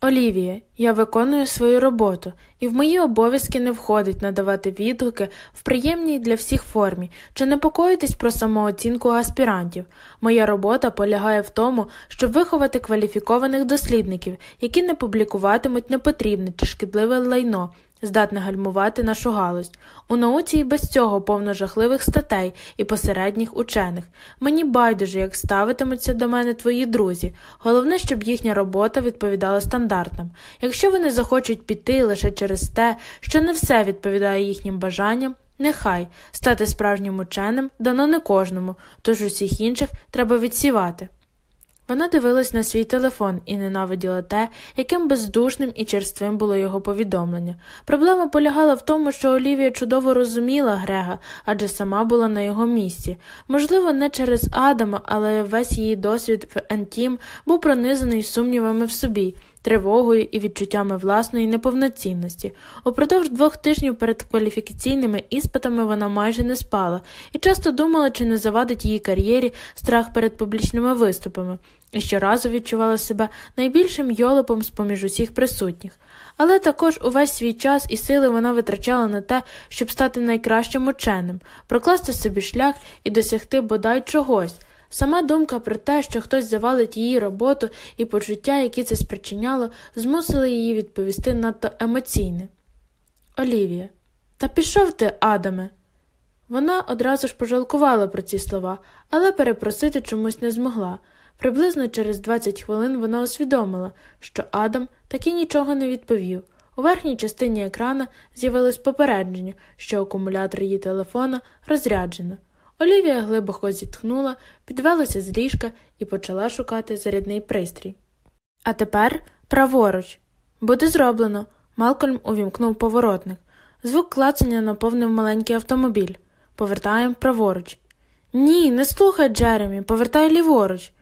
Speaker 1: Олівія, я виконую свою роботу, і в мої обов'язки не входить надавати відгуки в приємній для всіх формі чи непокоїтись про самооцінку аспірантів. Моя робота полягає в тому, щоб виховати кваліфікованих дослідників, які не публікуватимуть непотрібне чи шкідливе лайно здатне гальмувати нашу галузь. У науці і без цього повно жахливих статей і посередніх учених. Мені байдуже, як ставитимуться до мене твої друзі. Головне, щоб їхня робота відповідала стандартам. Якщо вони захочуть піти лише через те, що не все відповідає їхнім бажанням. Нехай стати справжнім ученим дано не кожному, тож усіх інших треба відсівати. Вона дивилась на свій телефон і ненавиділа те, яким бездушним і черствим було його повідомлення. Проблема полягала в тому, що Олівія чудово розуміла Грега, адже сама була на його місці. Можливо, не через Адама, але весь її досвід в Ентім був пронизаний сумнівами в собі тривогою і відчуттями власної неповноцінності. Упродовж двох тижнів перед кваліфікаційними іспитами вона майже не спала і часто думала, чи не завадить її кар'єрі страх перед публічними виступами, і щоразу відчувала себе найбільшим йолопом з поміж усіх присутніх. Але також увесь свій час і сили вона витрачала на те, щоб стати найкращим ученим, прокласти собі шлях і досягти бодай чогось. Сама думка про те, що хтось завалить її роботу і почуття, які це спричиняло, змусили її відповісти надто емоційне. Олівія, та пішов ти, Адаме. Вона одразу ж пожалкувала про ці слова, але перепросити чомусь не змогла. Приблизно через 20 хвилин вона усвідомила, що Адам таки нічого не відповів. У верхній частині екрана з'явилось попередження, що акумулятор її телефона розряджено. Олівія глибоко зітхнула, підвелася з ліжка і почала шукати зарядний пристрій. А тепер праворуч. Буде зроблено. Малкольм увімкнув поворотник. Звук клацання наповнив маленький автомобіль. Повертаємо праворуч. Ні, не слухай, Джеремі, повертай ліворуч.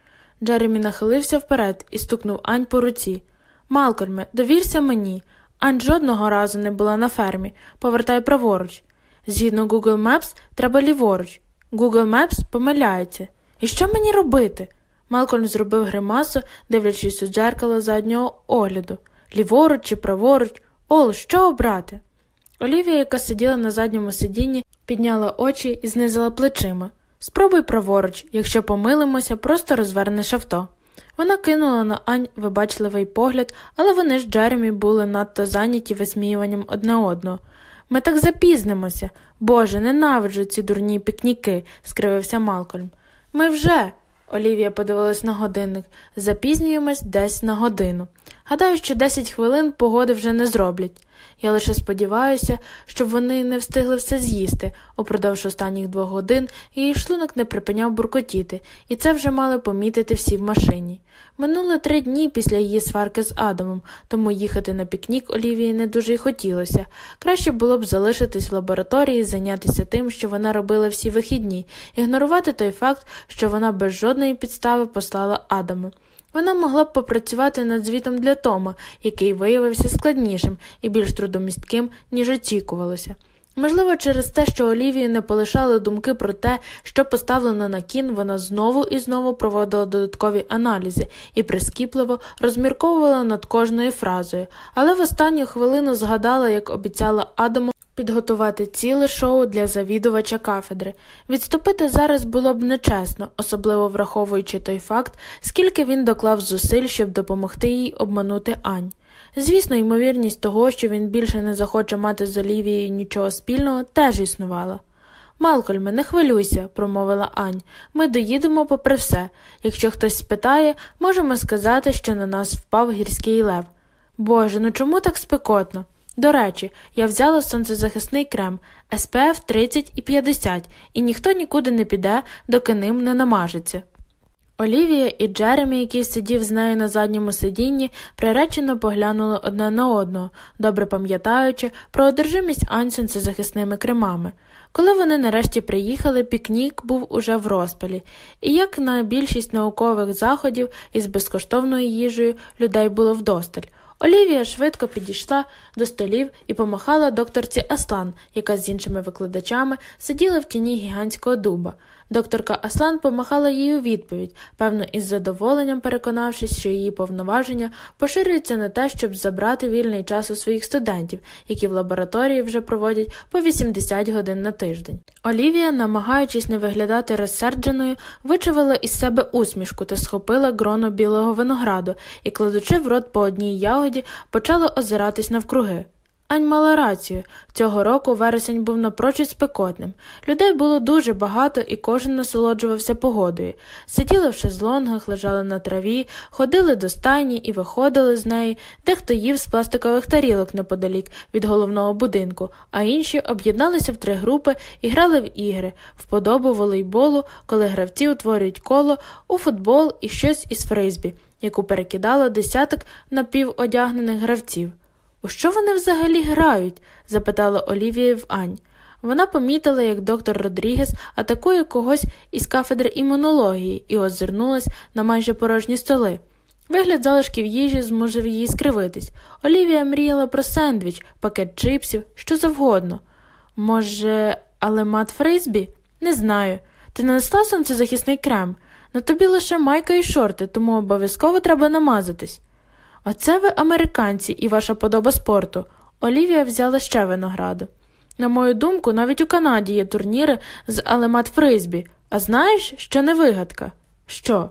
Speaker 1: Джеремі нахилився вперед і стукнув Ань по руці. Малкольме, довірся мені. Ань жодного разу не була на фермі. Повертай праворуч. Згідно Google Maps, треба ліворуч. Google Maps помиляється. І що мені робити? Малкольм зробив гримасу, дивлячись у дзеркало заднього огляду. Ліворуч чи праворуч, Ол, що обрати? Олівія, яка сиділа на задньому сидінні, підняла очі і знизила плечима. Спробуй праворуч, якщо помилимося, просто розвернеш авто. Вона кинула на Ань вибачливий погляд, але вони ж Джеремі були надто зайняті висміюванням одне одного. Ми так запізнимося. Боже, ненавиджу ці дурні пікніки, скривився Малкольм. Ми вже. Олівія подивилась на годинник. Запізнюємось десь на годину. Гадаю, що 10 хвилин погоди вже не зроблять. Я лише сподіваюся, щоб вони не встигли все з'їсти. Упродовж останніх двох годин її шлунок не припиняв буркотіти, і це вже мали помітити всі в машині. Минуло три дні після її сварки з Адамом, тому їхати на пікнік Олівії не дуже й хотілося. Краще було б залишитись в лабораторії і зайнятися тим, що вона робила всі вихідні, ігнорувати той факт, що вона без жодної підстави послала Адаму. Вона могла б попрацювати над звітом для Тома, який виявився складнішим і більш трудомістким, ніж очікувалося. Можливо, через те, що Олівії не полишали думки про те, що поставлено на кін, вона знову і знову проводила додаткові аналізи і прискіпливо розмірковувала над кожною фразою, але в останню хвилину згадала, як обіцяла Адаму підготувати ціле шоу для завідувача кафедри. Відступити зараз було б нечесно, особливо враховуючи той факт, скільки він доклав зусиль, щоб допомогти їй обманути Ань. Звісно, ймовірність того, що він більше не захоче мати з Олівією нічого спільного, теж існувала. Малкольме, не хвилюйся, промовила Ань. Ми доїдемо попри все. Якщо хтось спитає, можемо сказати, що на нас впав гірський лев. Боже, ну чому так спекотно? До речі, я взяла сонцезахисний крем SPF 30 і 50, і ніхто нікуди не піде, доки ним не намажеться. Олівія і Джеремі, який сидів з нею на задньому сидінні, приречено поглянули одне на одного, добре пам'ятаючи про одержимість Ансен захисними кремами. Коли вони нарешті приїхали, пікнік був уже в розпалі, і як на більшість наукових заходів із безкоштовною їжею людей було вдосталь. Олівія швидко підійшла до столів і помахала докторці Аслан, яка з іншими викладачами сиділа в тіні гігантського дуба. Докторка Аслан помахала їй у відповідь, певно, із задоволенням переконавшись, що її повноваження поширюються на те, щоб забрати вільний час у своїх студентів, які в лабораторії вже проводять по 80 годин на тиждень. Олівія, намагаючись не виглядати розсердженою, вичавила із себе усмішку та схопила гроно білого винограду і, кладучи в рот по одній ягоді, почала озиратись навкруги. Ань мала рацію цього року вересень був напрочуд спекотним. Людей було дуже багато і кожен насолоджувався погодою. Сиділи в шезлонгах, лежали на траві, ходили до стайні і виходили з неї, дехто їв з пластикових тарілок неподалік від головного будинку, а інші об'єдналися в три групи і грали в ігри, в подобу волейболу, коли гравці утворюють коло, у футбол і щось із фризбі, яку перекидало десяток напіводягнених гравців. У що вони взагалі грають? запитала Олівія в Ань. Вона помітила, як доктор Родрігес атакує когось із кафедри імунології і озирнулась на майже порожні столи. Вигляд залишків їжі змусив її скривитись. Олівія мріяла про сендвіч, пакет чипсів, що завгодно. Може, але мат Фрейсбі? Не знаю. Ти нанесла сонцезахисний крем. На тобі лише майка і шорти, тому обов'язково треба намазатись. Оце ви американці і ваша подоба спорту. Олівія взяла ще винограду. На мою думку, навіть у Канаді є турніри з алемат фризбі. А знаєш, що не вигадка? Що?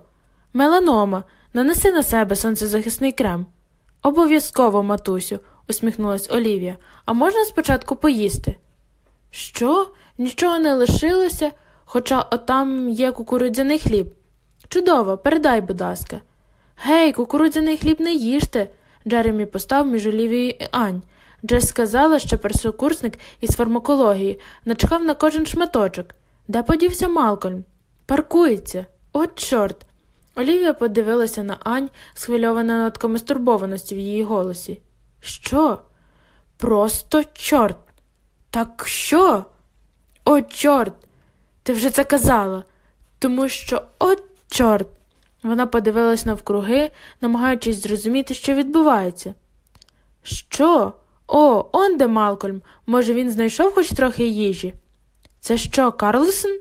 Speaker 1: Меланома, нанеси на себе сонцезахисний крем. Обов'язково, матусю, усміхнулась Олівія. А можна спочатку поїсти? Що? Нічого не лишилося, хоча отам є кукурудзяний хліб. Чудово, передай, будь ласка. Гей, кукурудзяний хліб не їжте. Джеремі постав між Олівією і Ань. Джес сказала, що першокурсник із фармакології начхав на кожен шматочок. Де подівся Малкольм? Паркується. От, чорт. Олівія подивилася на Ань, схвильована нотками стурбованості в її голосі. Що? Просто чорт. Так що? О, чорт. Ти вже це казала. Тому що, от, чорт. Вона подивилась навкруги, намагаючись зрозуміти, що відбувається. Що? О, он де Малкольм. Може, він знайшов хоч трохи їжі? Це що, Карлсон?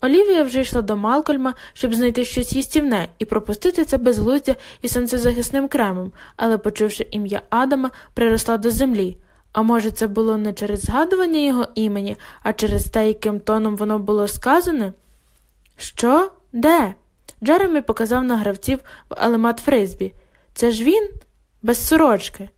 Speaker 1: Олівія вже йшла до Малкольма, щоб знайти щось їстівне і пропустити це безглуздя із сонцезахисним кремом, але, почувши ім'я Адама, приросла до землі. А може, це було не через згадування його імені, а через те, яким тоном воно було сказане? Що? Де? Джеремі показав на гравців в елемат Фризбі. Це ж він? Без сорочки.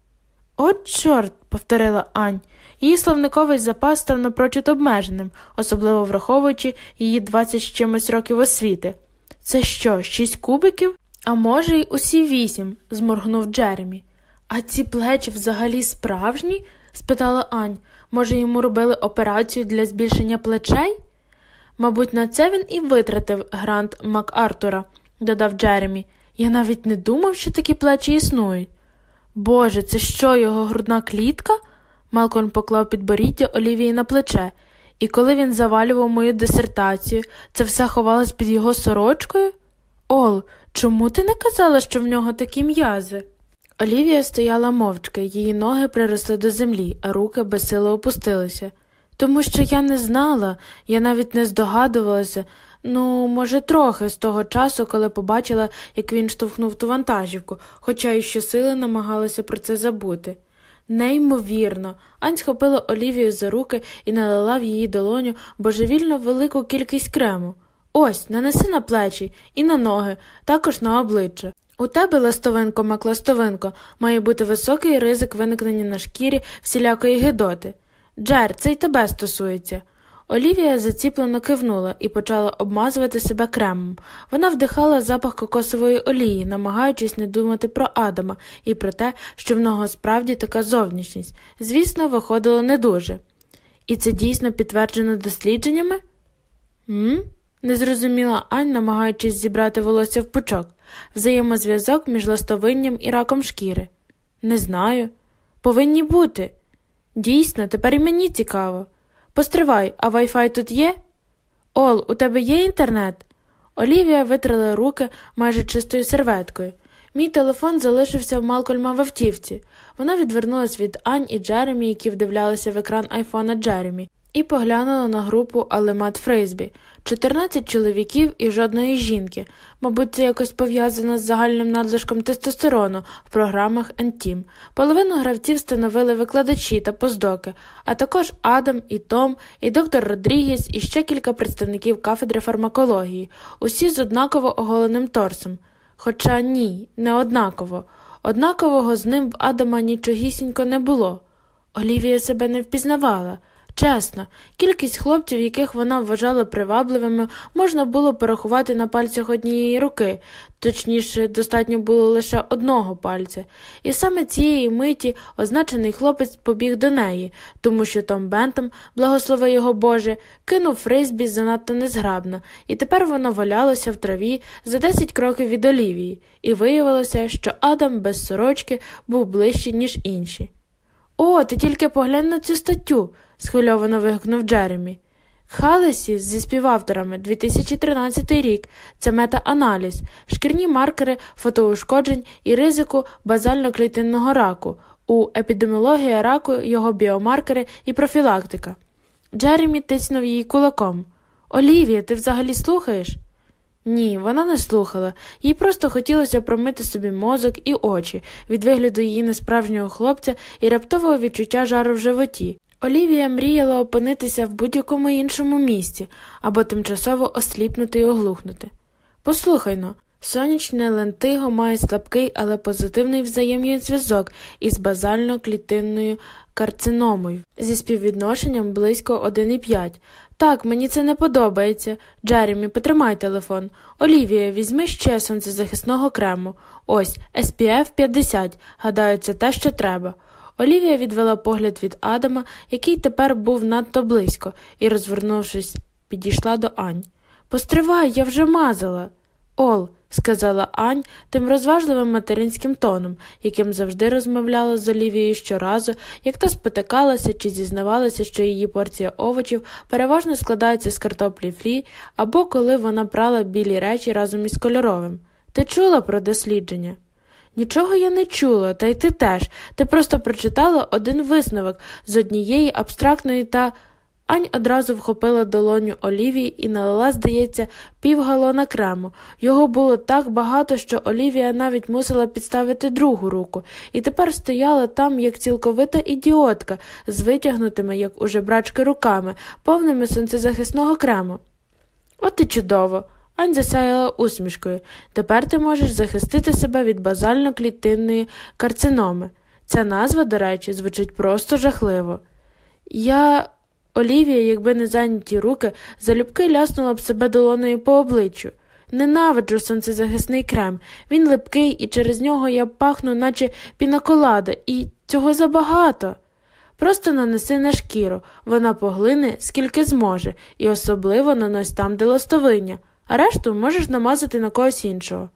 Speaker 1: От, чорт, повторила Ань. Її словниковий запас став напрочуд обмеженим, особливо враховуючи її 20 з чимось років освіти. Це що, шість кубиків? А може, й усі вісім, зморгнув Джеремі. А ці плечі взагалі справжні? спитала Ань. Може, йому робили операцію для збільшення плечей? Мабуть, на це він і витратив грант МакАртура, додав Джеремі. Я навіть не думав, що такі плечі існують. Боже, це що, його грудна клітка? Малкольм поклав підборіддя Олівії на плече, і коли він завалював мою дисертацію, це все ховалось під його сорочкою? Ол, чому ти не казала, що в нього такі м'язи? Олівія стояла мовчки, її ноги приросли до землі, а руки безсило опустилися. Тому що я не знала, я навіть не здогадувалася, ну, може, трохи з того часу, коли побачила, як він штовхнув ту вантажівку, хоча й щосили намагалася про це забути. Неймовірно, Ань схопила Олівію за руки і налила в її долоню божевільно велику кількість крему. Ось, нанеси на плечі і на ноги, також на обличчя. У тебе, ластовинко, макластовинко, має бути високий ризик виникнення на шкірі всілякої гидоти. Джер, це й тебе стосується. Олівія заціплено кивнула і почала обмазувати себе кремом. Вона вдихала запах кокосової олії, намагаючись не думати про Адама і про те, що в нього справді така зовнішність. Звісно, виходило не дуже. І це дійсно підтверджено дослідженнями? М? не зрозуміла Ань, намагаючись зібрати волосся в пучок. Взаємозв'язок між ластовинням і раком шкіри. Не знаю. Повинні бути. Дійсно, тепер і мені цікаво. Постривай, а вайфай тут є? Ол, у тебе є інтернет? Олівія витрила руки майже чистою серветкою. Мій телефон залишився в Малкольма в автівці. Вона відвернулась від Ань і Джеремі, які вдивлялися в екран айфона Джеремі, і поглянула на групу Алемат Фрейсбі. 14 чоловіків і жодної жінки. Мабуть, це якось пов'язано з загальним надлишком тестостерону в програмах Ентім. Половину гравців становили викладачі та поздоки, а також Адам і Том, і доктор Родрігіс, і ще кілька представників кафедри фармакології, усі з однаково оголеним торсом. Хоча ні, не однаково. Однакового з ним в Адама нічогісінько не було. Олівія себе не впізнавала. Чесно, кількість хлопців, яких вона вважала привабливими, можна було порахувати на пальцях однієї руки, точніше, достатньо було лише одного пальця, і саме цієї миті означений хлопець побіг до неї, тому що Том Бентом, благослови його Боже, кинув фризбі занадто незграбно, і тепер воно валялося в траві за десять кроків від Олівії, і виявилося, що Адам без сорочки був ближчий, ніж інші. О, ти тільки поглянь на цю статтю схвильовано вигукнув Джеремі. Халесі зі співавторами 2013 рік це мета-аналіз, шкірні маркери фотоушкоджень і ризику базально-клітинного раку, у епідеміологія раку, його біомаркери і профілактика. Джеремі тиснув її кулаком. Олівія, ти взагалі слухаєш? Ні, вона не слухала, їй просто хотілося промити собі мозок і очі від вигляду її несправжнього хлопця і раптового відчуття жару в животі. Олівія мріяла опинитися в будь-якому іншому місці або тимчасово осліпнути і оглухнути. Послухай но, сонячне лентиго має слабкий, але позитивний взаємний зв'язок із базально-клітинною карциномою зі співвідношенням близько 1,5. Так, мені це не подобається. Джеремі, потримай телефон. Олівія, візьми ще сонцезахисного крему. Ось, SPF 50. Гадаю, це те, що треба. Олівія відвела погляд від Адама, який тепер був надто близько, і, розвернувшись, підійшла до Ань. Постривай, я вже мазала. Ол, сказала Ань тим розважливим материнським тоном, яким завжди розмовляла з Олівією щоразу, як та спотикалася чи зізнавалася, що її порція овочів переважно складається з картоплі фрі, або коли вона прала білі речі разом із кольоровим. Ти чула про дослідження? Нічого я не чула, та й ти теж. Ти просто прочитала один висновок з однієї абстрактної та Ань одразу вхопила долоню Олівії і налила, здається, півгалона крему. Його було так багато, що Олівія навіть мусила підставити другу руку, і тепер стояла там, як цілковита ідіотка, з витягнутими, як у жебрачки, руками, повними сонцезахисного крему. От і чудово. Ань засяяла усмішкою. Тепер ти можеш захистити себе від базально-клітинної карциноми. Ця назва, до речі, звучить просто жахливо. Я. Олівія, якби не зайняті руки, залюбки ляснула б себе долоною по обличчю. Ненавиджу сонцезахисний крем. Він липкий, і через нього я пахну, наче пінаколада, і цього забагато. Просто нанеси на шкіру, вона поглине, скільки зможе, і особливо нанось там, де ластовиння, а решту можеш намазати на когось іншого.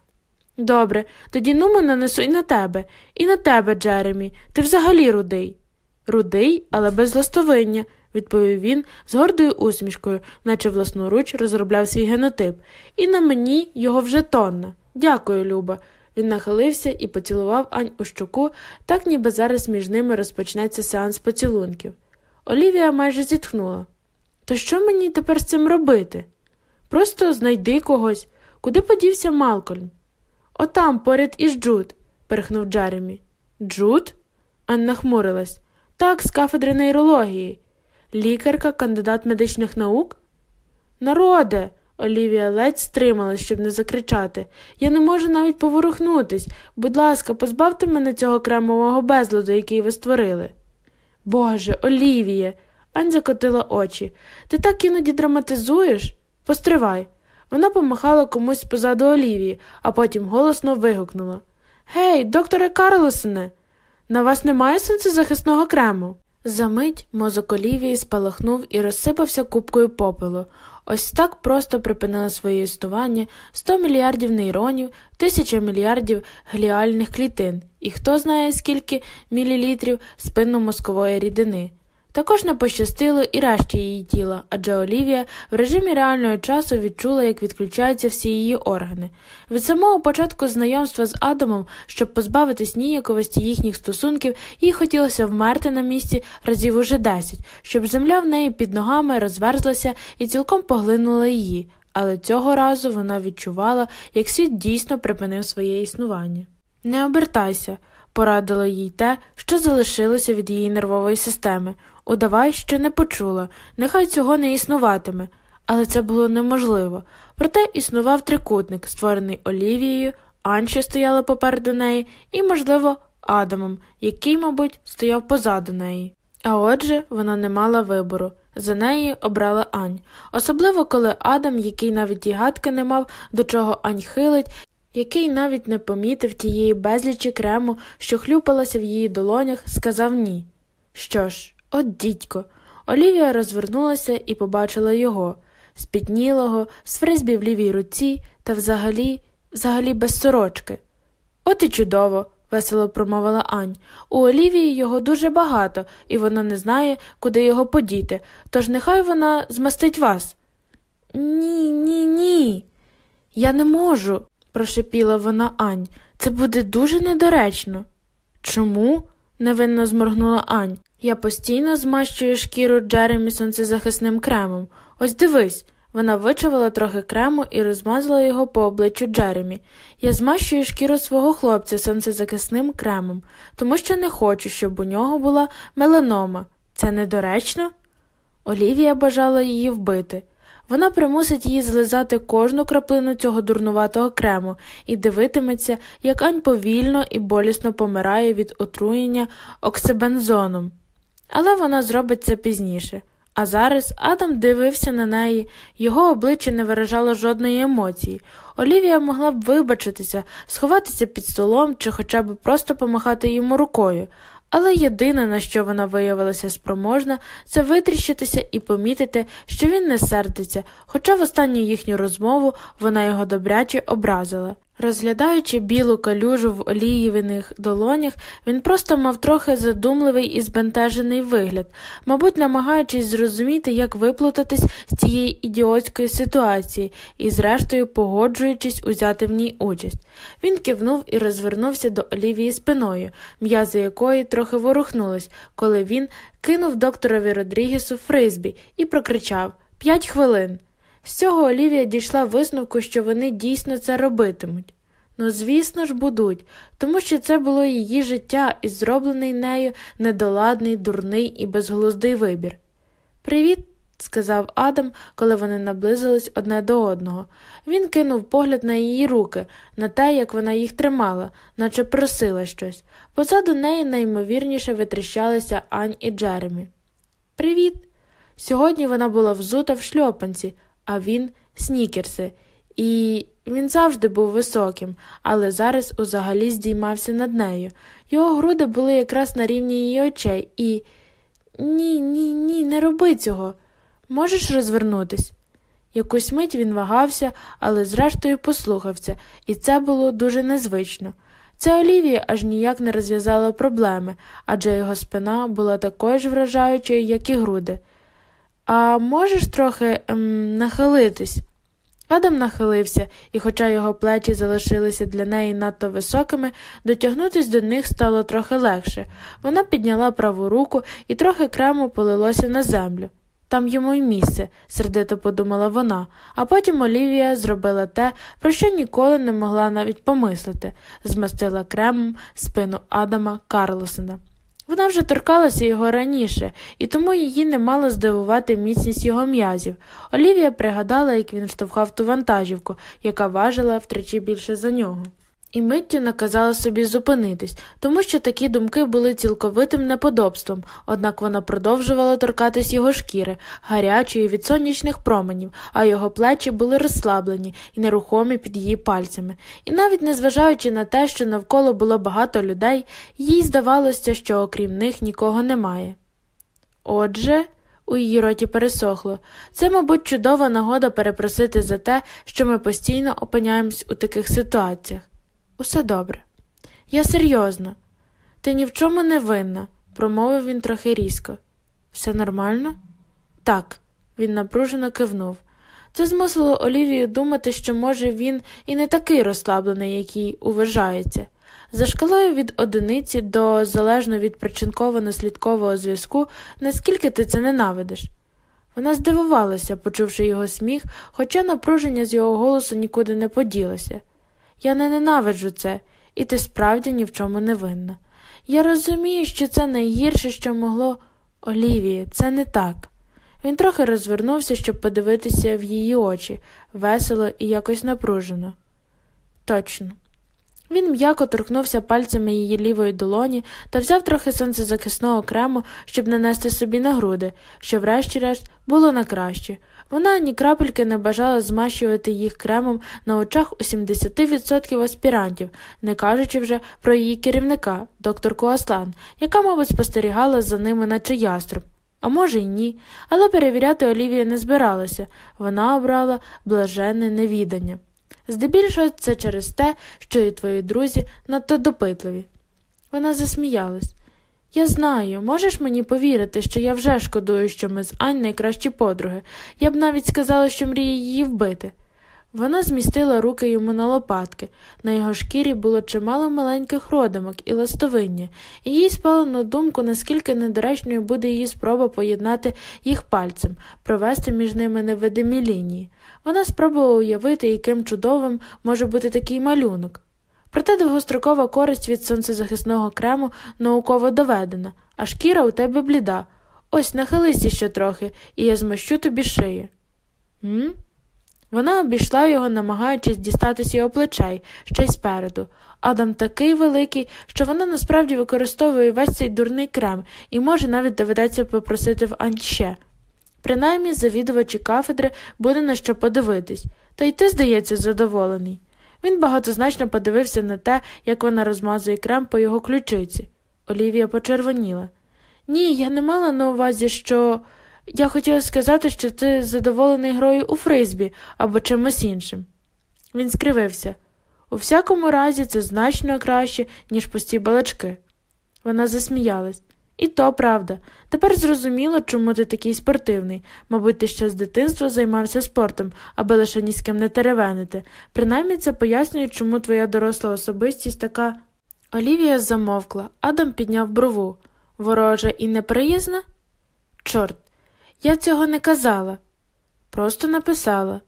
Speaker 1: Добре, тоді нумо нанесу і на тебе, і на тебе, Джеремі. Ти взагалі рудий. Рудий, але без ластовиння, відповів він з гордою усмішкою, наче власноруч розробляв свій генотип, і на мені його вже тонна. Дякую, Люба. Він нахилився і поцілував Ань у щоку, так ніби зараз між ними розпочнеться сеанс поцілунків. Олівія майже зітхнула. То що мені тепер з цим робити? Просто знайди когось. Куди подівся Малкольм? Отам, поряд із Джуд, перхнув Джеремі. Джуд? Анна хмурилась. Так, з кафедри нейрології. Лікарка, кандидат медичних наук? Народе. Олівія ледь стрималась, щоб не закричати. Я не можу навіть поворухнутись. Будь ласка, позбавте мене цього кремового безладу, який ви створили. Боже, Олівіє. Ань закотила очі. Ти так іноді драматизуєш? Постривай. Вона помахала комусь позаду Олівії, а потім голосно вигукнула Гей, докторе Карлосоне, на вас немає сонцезахисного крему? Замить мозок Олівії спалахнув і розсипався купкою попелу. Ось так просто припинило своє існування 100 мільярдів нейронів, тисяча мільярдів гліальних клітин і хто знає скільки мілілітрів спинномозкової рідини. Також не пощастило і решті її тіла, адже Олівія в режимі реального часу відчула, як відключаються всі її органи. Від самого початку знайомства з Адамом, щоб позбавитись ніяковості їхніх стосунків, їй хотілося вмерти на місці разів уже десять, щоб земля в неї під ногами розверзлася і цілком поглинула її, але цього разу вона відчувала, як світ дійсно припинив своє існування. Не обертайся, порадило їй те, що залишилося від її нервової системи. Удавай, що не почула, нехай цього не існуватиме, але це було неможливо. Проте існував трикутник, створений Олівією, Анші стояла попереду неї, і, можливо, Адамом, який, мабуть, стояв позаду неї. А отже, вона не мала вибору. За неї обрала Ань, особливо коли Адам, який навіть і гадки не мав, до чого Ань хилить, який навіть не помітив тієї безлічі крему, що хлюпалася в її долонях, сказав ні. Що ж, От дідько. Олівія розвернулася і побачила його, спітнілого, з фризбі в лівій руці та взагалі, взагалі без сорочки. От і чудово, весело промовила Ань. У Олівії його дуже багато, і вона не знає, куди його подіти, тож нехай вона змастить вас. Ні, ні, ні. Я не можу, прошепіла вона Ань. Це буде дуже недоречно. Чому? невинно зморгнула Ань. Я постійно змащую шкіру Джеремі сонцезахисним кремом. Ось дивись. Вона вичавила трохи крему і розмазала його по обличчю Джеремі. Я змащую шкіру свого хлопця сонцезахисним кремом, тому що не хочу, щоб у нього була меланома. Це недоречно? Олівія бажала її вбити. Вона примусить її злизати кожну краплину цього дурнуватого крему і дивитиметься, як Ань повільно і болісно помирає від отруєння оксибензоном. Але вона зробить це пізніше. А зараз Адам дивився на неї, його обличчя не виражало жодної емоції. Олівія могла б вибачитися, сховатися під столом чи хоча б просто помахати йому рукою, але єдине, на що вона виявилася спроможна, це витріщитися і помітити, що він не сердиться, хоча в останню їхню розмову вона його добряче образила. Розглядаючи білу калюжу в оліївиних долонях, він просто мав трохи задумливий і збентежений вигляд, мабуть, намагаючись зрозуміти, як виплутатись з цієї ідіотської ситуації і, зрештою, погоджуючись узяти в ній участь. Він кивнув і розвернувся до Олівії спиною, м'язи якої трохи ворухнулись, коли він кинув докторові Родрігесу фризбі і прокричав П'ять хвилин. З цього Олівія дійшла висновку, що вони дійсно це робитимуть. Ну, звісно ж, будуть, тому що це було її життя і зроблений нею недоладний, дурний і безглуздий вибір. Привіт, сказав Адам, коли вони наблизились одне до одного. Він кинув погляд на її руки, на те, як вона їх тримала, наче просила щось. Позаду неї найімовірніше витріщалися Ань і Джеремі. Привіт. Сьогодні вона була взута в шльопанці, а він снікерси, і він завжди був високим, але зараз узагалі здіймався над нею. Його груди були якраз на рівні її очей, і ні, ні, ні, не роби цього. Можеш розвернутись? Якусь мить він вагався, але зрештою послухався, і це було дуже незвично. Це Олівія аж ніяк не розв'язала проблеми, адже його спина була такою ж вражаючою, як і груди. А можеш трохи ем, нахилитись? Адам нахилився, і, хоча його плечі залишилися для неї надто високими, дотягнутись до них стало трохи легше. Вона підняла праву руку і трохи крему полилося на землю. Там йому й місце, сердито подумала вона, а потім Олівія зробила те, про що ніколи не могла навіть помислити змастила кремом спину Адама Карлосена. Вона вже торкалася його раніше, і тому її не мало здивувати міцність його м'язів. Олівія пригадала, як він штовхав ту вантажівку, яка важила втричі більше за нього. І миттю наказала собі зупинитись, тому що такі думки були цілковитим неподобством, однак вона продовжувала торкатись його шкіри, гарячої від сонячних променів, а його плечі були розслаблені і нерухомі під її пальцями. І навіть незважаючи на те, що навколо було багато людей, їй здавалося, що окрім них нікого немає. Отже. У її роті пересохло. Це, мабуть, чудова нагода перепросити за те, що ми постійно опиняємось у таких ситуаціях. Усе добре. Я серйозно. Ти ні в чому не винна, промовив він трохи різко. Все нормально? Так, він напружено кивнув. Це змусило Олівію думати, що, може, він і не такий розслаблений, який уважається. За шкалою від одиниці до залежно від причинково слідкового зв'язку, наскільки ти це ненавидиш. Вона здивувалася, почувши його сміх, хоча напруження з його голосу нікуди не поділося. Я не ненавиджу це, і ти справді ні в чому не винна. Я розумію, що це найгірше, що могло. Олівії, це не так. Він трохи розвернувся, щоб подивитися в її очі, весело і якось напружено. Точно. Він м'яко торкнувся пальцями її лівої долоні та взяв трохи сонцезахисного крему, щоб нанести собі на груди, що, врешті-решт, було на краще. Вона ні крапельки не бажала змащувати їх кремом на очах у 70% аспірантів, не кажучи вже про її керівника, докторку Аслан, яка, мабуть, спостерігала за ними, наче яструб. А може, й ні, але перевіряти Олівія не збиралася вона обрала блаженне невідання. Здебільшого це через те, що і твої друзі надто допитливі. Вона засміялась. Я знаю, можеш мені повірити, що я вже шкодую, що ми з Ань найкращі подруги. Я б навіть сказала, що мрію її вбити. Вона змістила руки йому на лопатки. На його шкірі було чимало маленьких родимок і ластовиння, і їй спало на думку, наскільки недоречною буде її спроба поєднати їх пальцем, провести між ними невидимі лінії. Вона спробувала уявити, яким чудовим може бути такий малюнок. Проте довгострокова користь від сонцезахисного крему науково доведена, а шкіра у тебе бліда. Ось нахилися ще трохи, і я змащу тобі шиї. М? Вона обійшла його, намагаючись дістатися його плечей ще й спереду. Адам такий великий, що вона насправді використовує весь цей дурний крем і може навіть доведеться попросити в Анще. Принаймні завідувачі кафедри буде на що подивитись, та й ти, здається, задоволений. Він багатозначно подивився на те, як вона розмазує крем по його ключиці. Олівія почервоніла. Ні, я не мала на увазі, що. Я хотіла сказати, що ти задоволений грою у фризбі або чимось іншим. Він скривився. У всякому разі, це значно краще, ніж пусті балачки. Вона засміялась. І то правда. Тепер зрозуміло, чому ти такий спортивний. Мабуть, ти ще з дитинства займався спортом, аби лише ні з ким не теревенити. Принаймні це пояснює, чому твоя доросла особистість така. Олівія замовкла, Адам підняв брову. Ворожа і неприязна? Чорт, я цього не казала. Просто написала.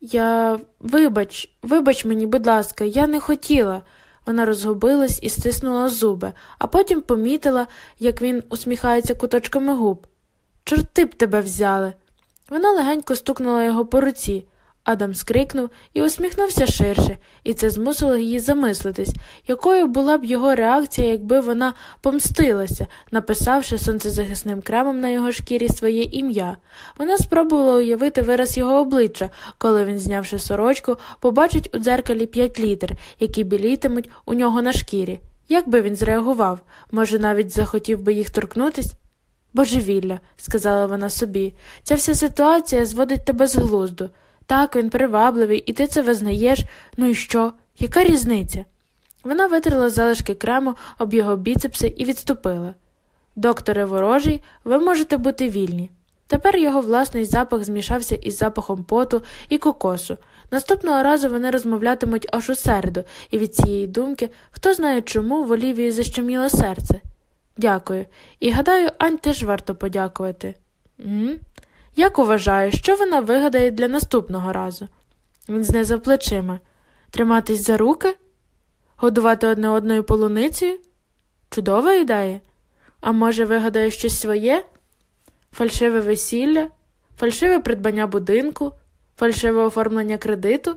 Speaker 1: Я. Вибач, вибач мені, будь ласка, я не хотіла. Вона розгубилась і стиснула зуби, а потім помітила, як він усміхається куточками губ. Чорти б тебе взяли. Вона легенько стукнула його по руці. Адам скрикнув і усміхнувся ширше, і це змусило її замислитись, якою була б його реакція, якби вона помстилася, написавши сонцезахисним кремом на його шкірі своє ім'я. Вона спробувала уявити вираз його обличчя, коли він, знявши сорочку, побачить у дзеркалі п'ять літер, які білітимуть у нього на шкірі. Як би він зреагував? Може, навіть захотів би їх торкнутись? Божевілля, сказала вона собі, ця вся ситуація зводить тебе з глузду. Так, він привабливий, і ти це визнаєш. Ну і що? Яка різниця? Вона витерла залишки крему об його біцепси і відступила. Докторе ворожий, ви можете бути вільні. Тепер його власний запах змішався із запахом поту і кокосу. Наступного разу вони розмовлятимуть аж у середу, і від цієї думки хто знає чому в Олівії защеміло серце. Дякую. І гадаю, Ань теж варто подякувати. М? Як уважаєш, що вона вигадає для наступного разу? Він знизав плечима. Триматись за руки? Годувати одне одною полуницею? Чудова ідея. А може, вигадає щось своє? Фальшиве весілля, фальшиве придбання будинку, фальшиве оформлення кредиту?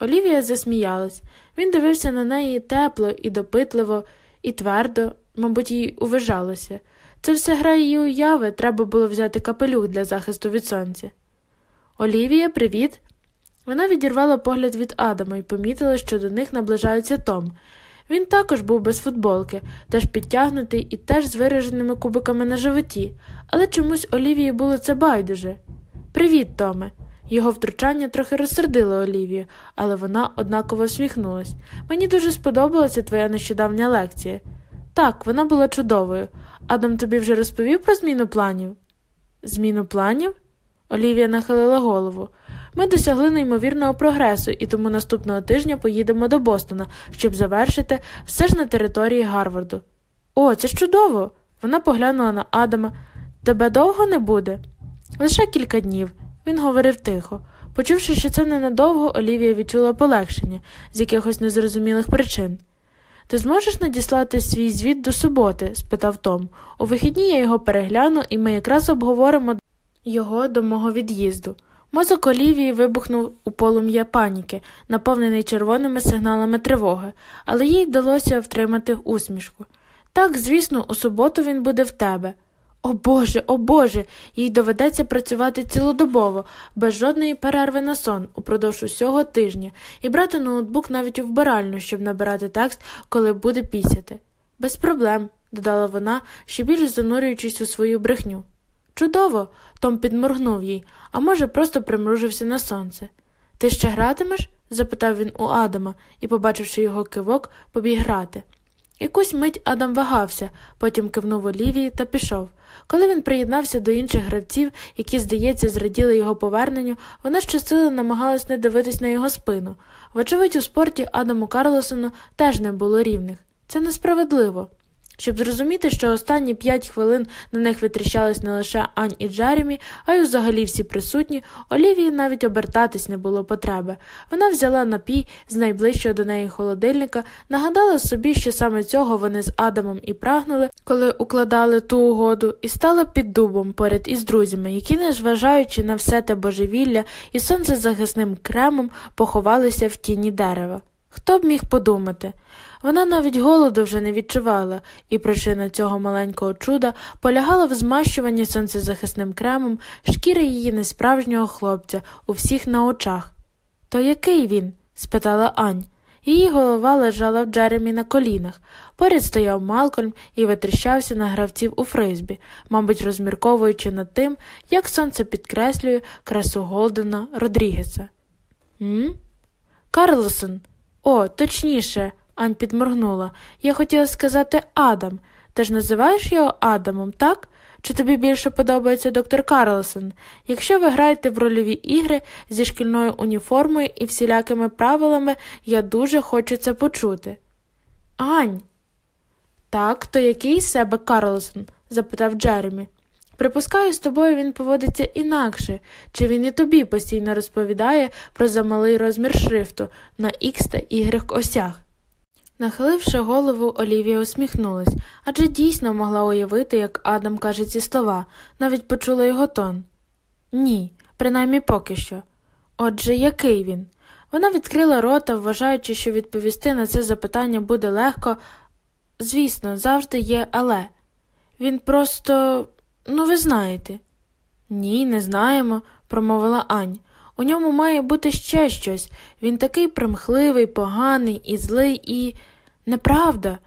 Speaker 1: Олівія засміялась. Він дивився на неї тепло і допитливо, і твердо, мабуть, їй увижалося. Це все гра її уяви, треба було взяти капелюх для захисту від сонця. Олівія, привіт. Вона відірвала погляд від Адама і помітила, що до них наближається Том. Він також був без футболки, теж підтягнутий і теж з вираженими кубиками на животі, але чомусь Олівії було це байдуже. Привіт, Томе. Його втручання трохи розсердило Олівію, але вона однаково всміхнулась. Мені дуже сподобалася твоя нещодавня лекція. Так, вона була чудовою. Адам тобі вже розповів про зміну планів? Зміну планів? Олівія нахилила голову. Ми досягли неймовірного прогресу, і тому наступного тижня поїдемо до Бостона, щоб завершити все ж на території Гарварду. О, це чудово. Вона поглянула на Адама. Тебе довго не буде? Лише кілька днів. Він говорив тихо. Почувши, що це ненадовго, Олівія відчула полегшення з якихось незрозумілих причин. Ти зможеш надіслати свій звіт до суботи? спитав Том. У вихідні я його перегляну, і ми якраз обговоримо його до мого від'їзду. Мозок Олівії вибухнув у полум'я паніки, наповнений червоними сигналами тривоги, але їй вдалося втримати усмішку. Так, звісно, у суботу він буде в тебе. О Боже, о Боже, їй доведеться працювати цілодобово, без жодної перерви на сон упродовж усього тижня, і брати ноутбук навіть у вбиральню, щоб набирати текст, коли буде пісяти. Без проблем, додала вона, ще більш занурюючись у свою брехню. Чудово, Том підморгнув їй, а може, просто примружився на сонце. Ти ще гратимеш? запитав він у Адама і, побачивши його кивок, побіг грати. Якусь мить Адам вагався, потім кивнув Олівії та пішов. Коли він приєднався до інших гравців, які, здається, зраділи його поверненню, вона щосили намагалась не дивитись на його спину. Вочевидь, у спорті Адаму Карлосону теж не було рівних. Це несправедливо. Щоб зрозуміти, що останні п'ять хвилин на них витріщались не лише Ань і Джеремі, а й взагалі всі присутні, Олівії навіть обертатись не було потреби. Вона взяла напій з найближчого до неї холодильника, нагадала собі, що саме цього вони з Адамом і прагнули, коли укладали ту угоду, і стала під дубом поряд із друзями, які, незважаючи на все те божевілля і сонцезахисним кремом, поховалися в тіні дерева. Хто б міг подумати? Вона навіть голоду вже не відчувала, і причина цього маленького чуда полягала в змащуванні сонцезахисним кремом шкіри її несправжнього хлопця у всіх на очах. То який він? спитала Ань. Її голова лежала в Джеремі на колінах. Поряд стояв Малкольм і витріщався на гравців у фризбі, мабуть, розмірковуючи над тим, як сонце підкреслює красу Голдена Родрігеса. М? Карлосон, О, точніше, Ань підморгнула. Я хотіла сказати Адам. Ти ж називаєш його Адамом, так? Чи тобі більше подобається доктор Карлсон? Якщо ви граєте в рольові ігри зі шкільною уніформою і всілякими правилами, я дуже хочу це почути. Ань. Так, то який себе Карлсон? запитав Джеремі. Припускаю, з тобою він поводиться інакше, чи він і тобі постійно розповідає про замалий розмір шрифту на X та Y осях. Нахиливши голову, Олівія усміхнулась, адже дійсно могла уявити, як Адам каже ці слова, навіть почула його тон. Ні, принаймні поки що. Отже, який він? Вона відкрила рота, вважаючи, що відповісти на це запитання буде легко. Звісно, завжди є але. Він просто, ну, ви знаєте. Ні, не знаємо, промовила Ань. У ньому має бути ще щось. Він такий примхливий, поганий і злий, і. Неправда,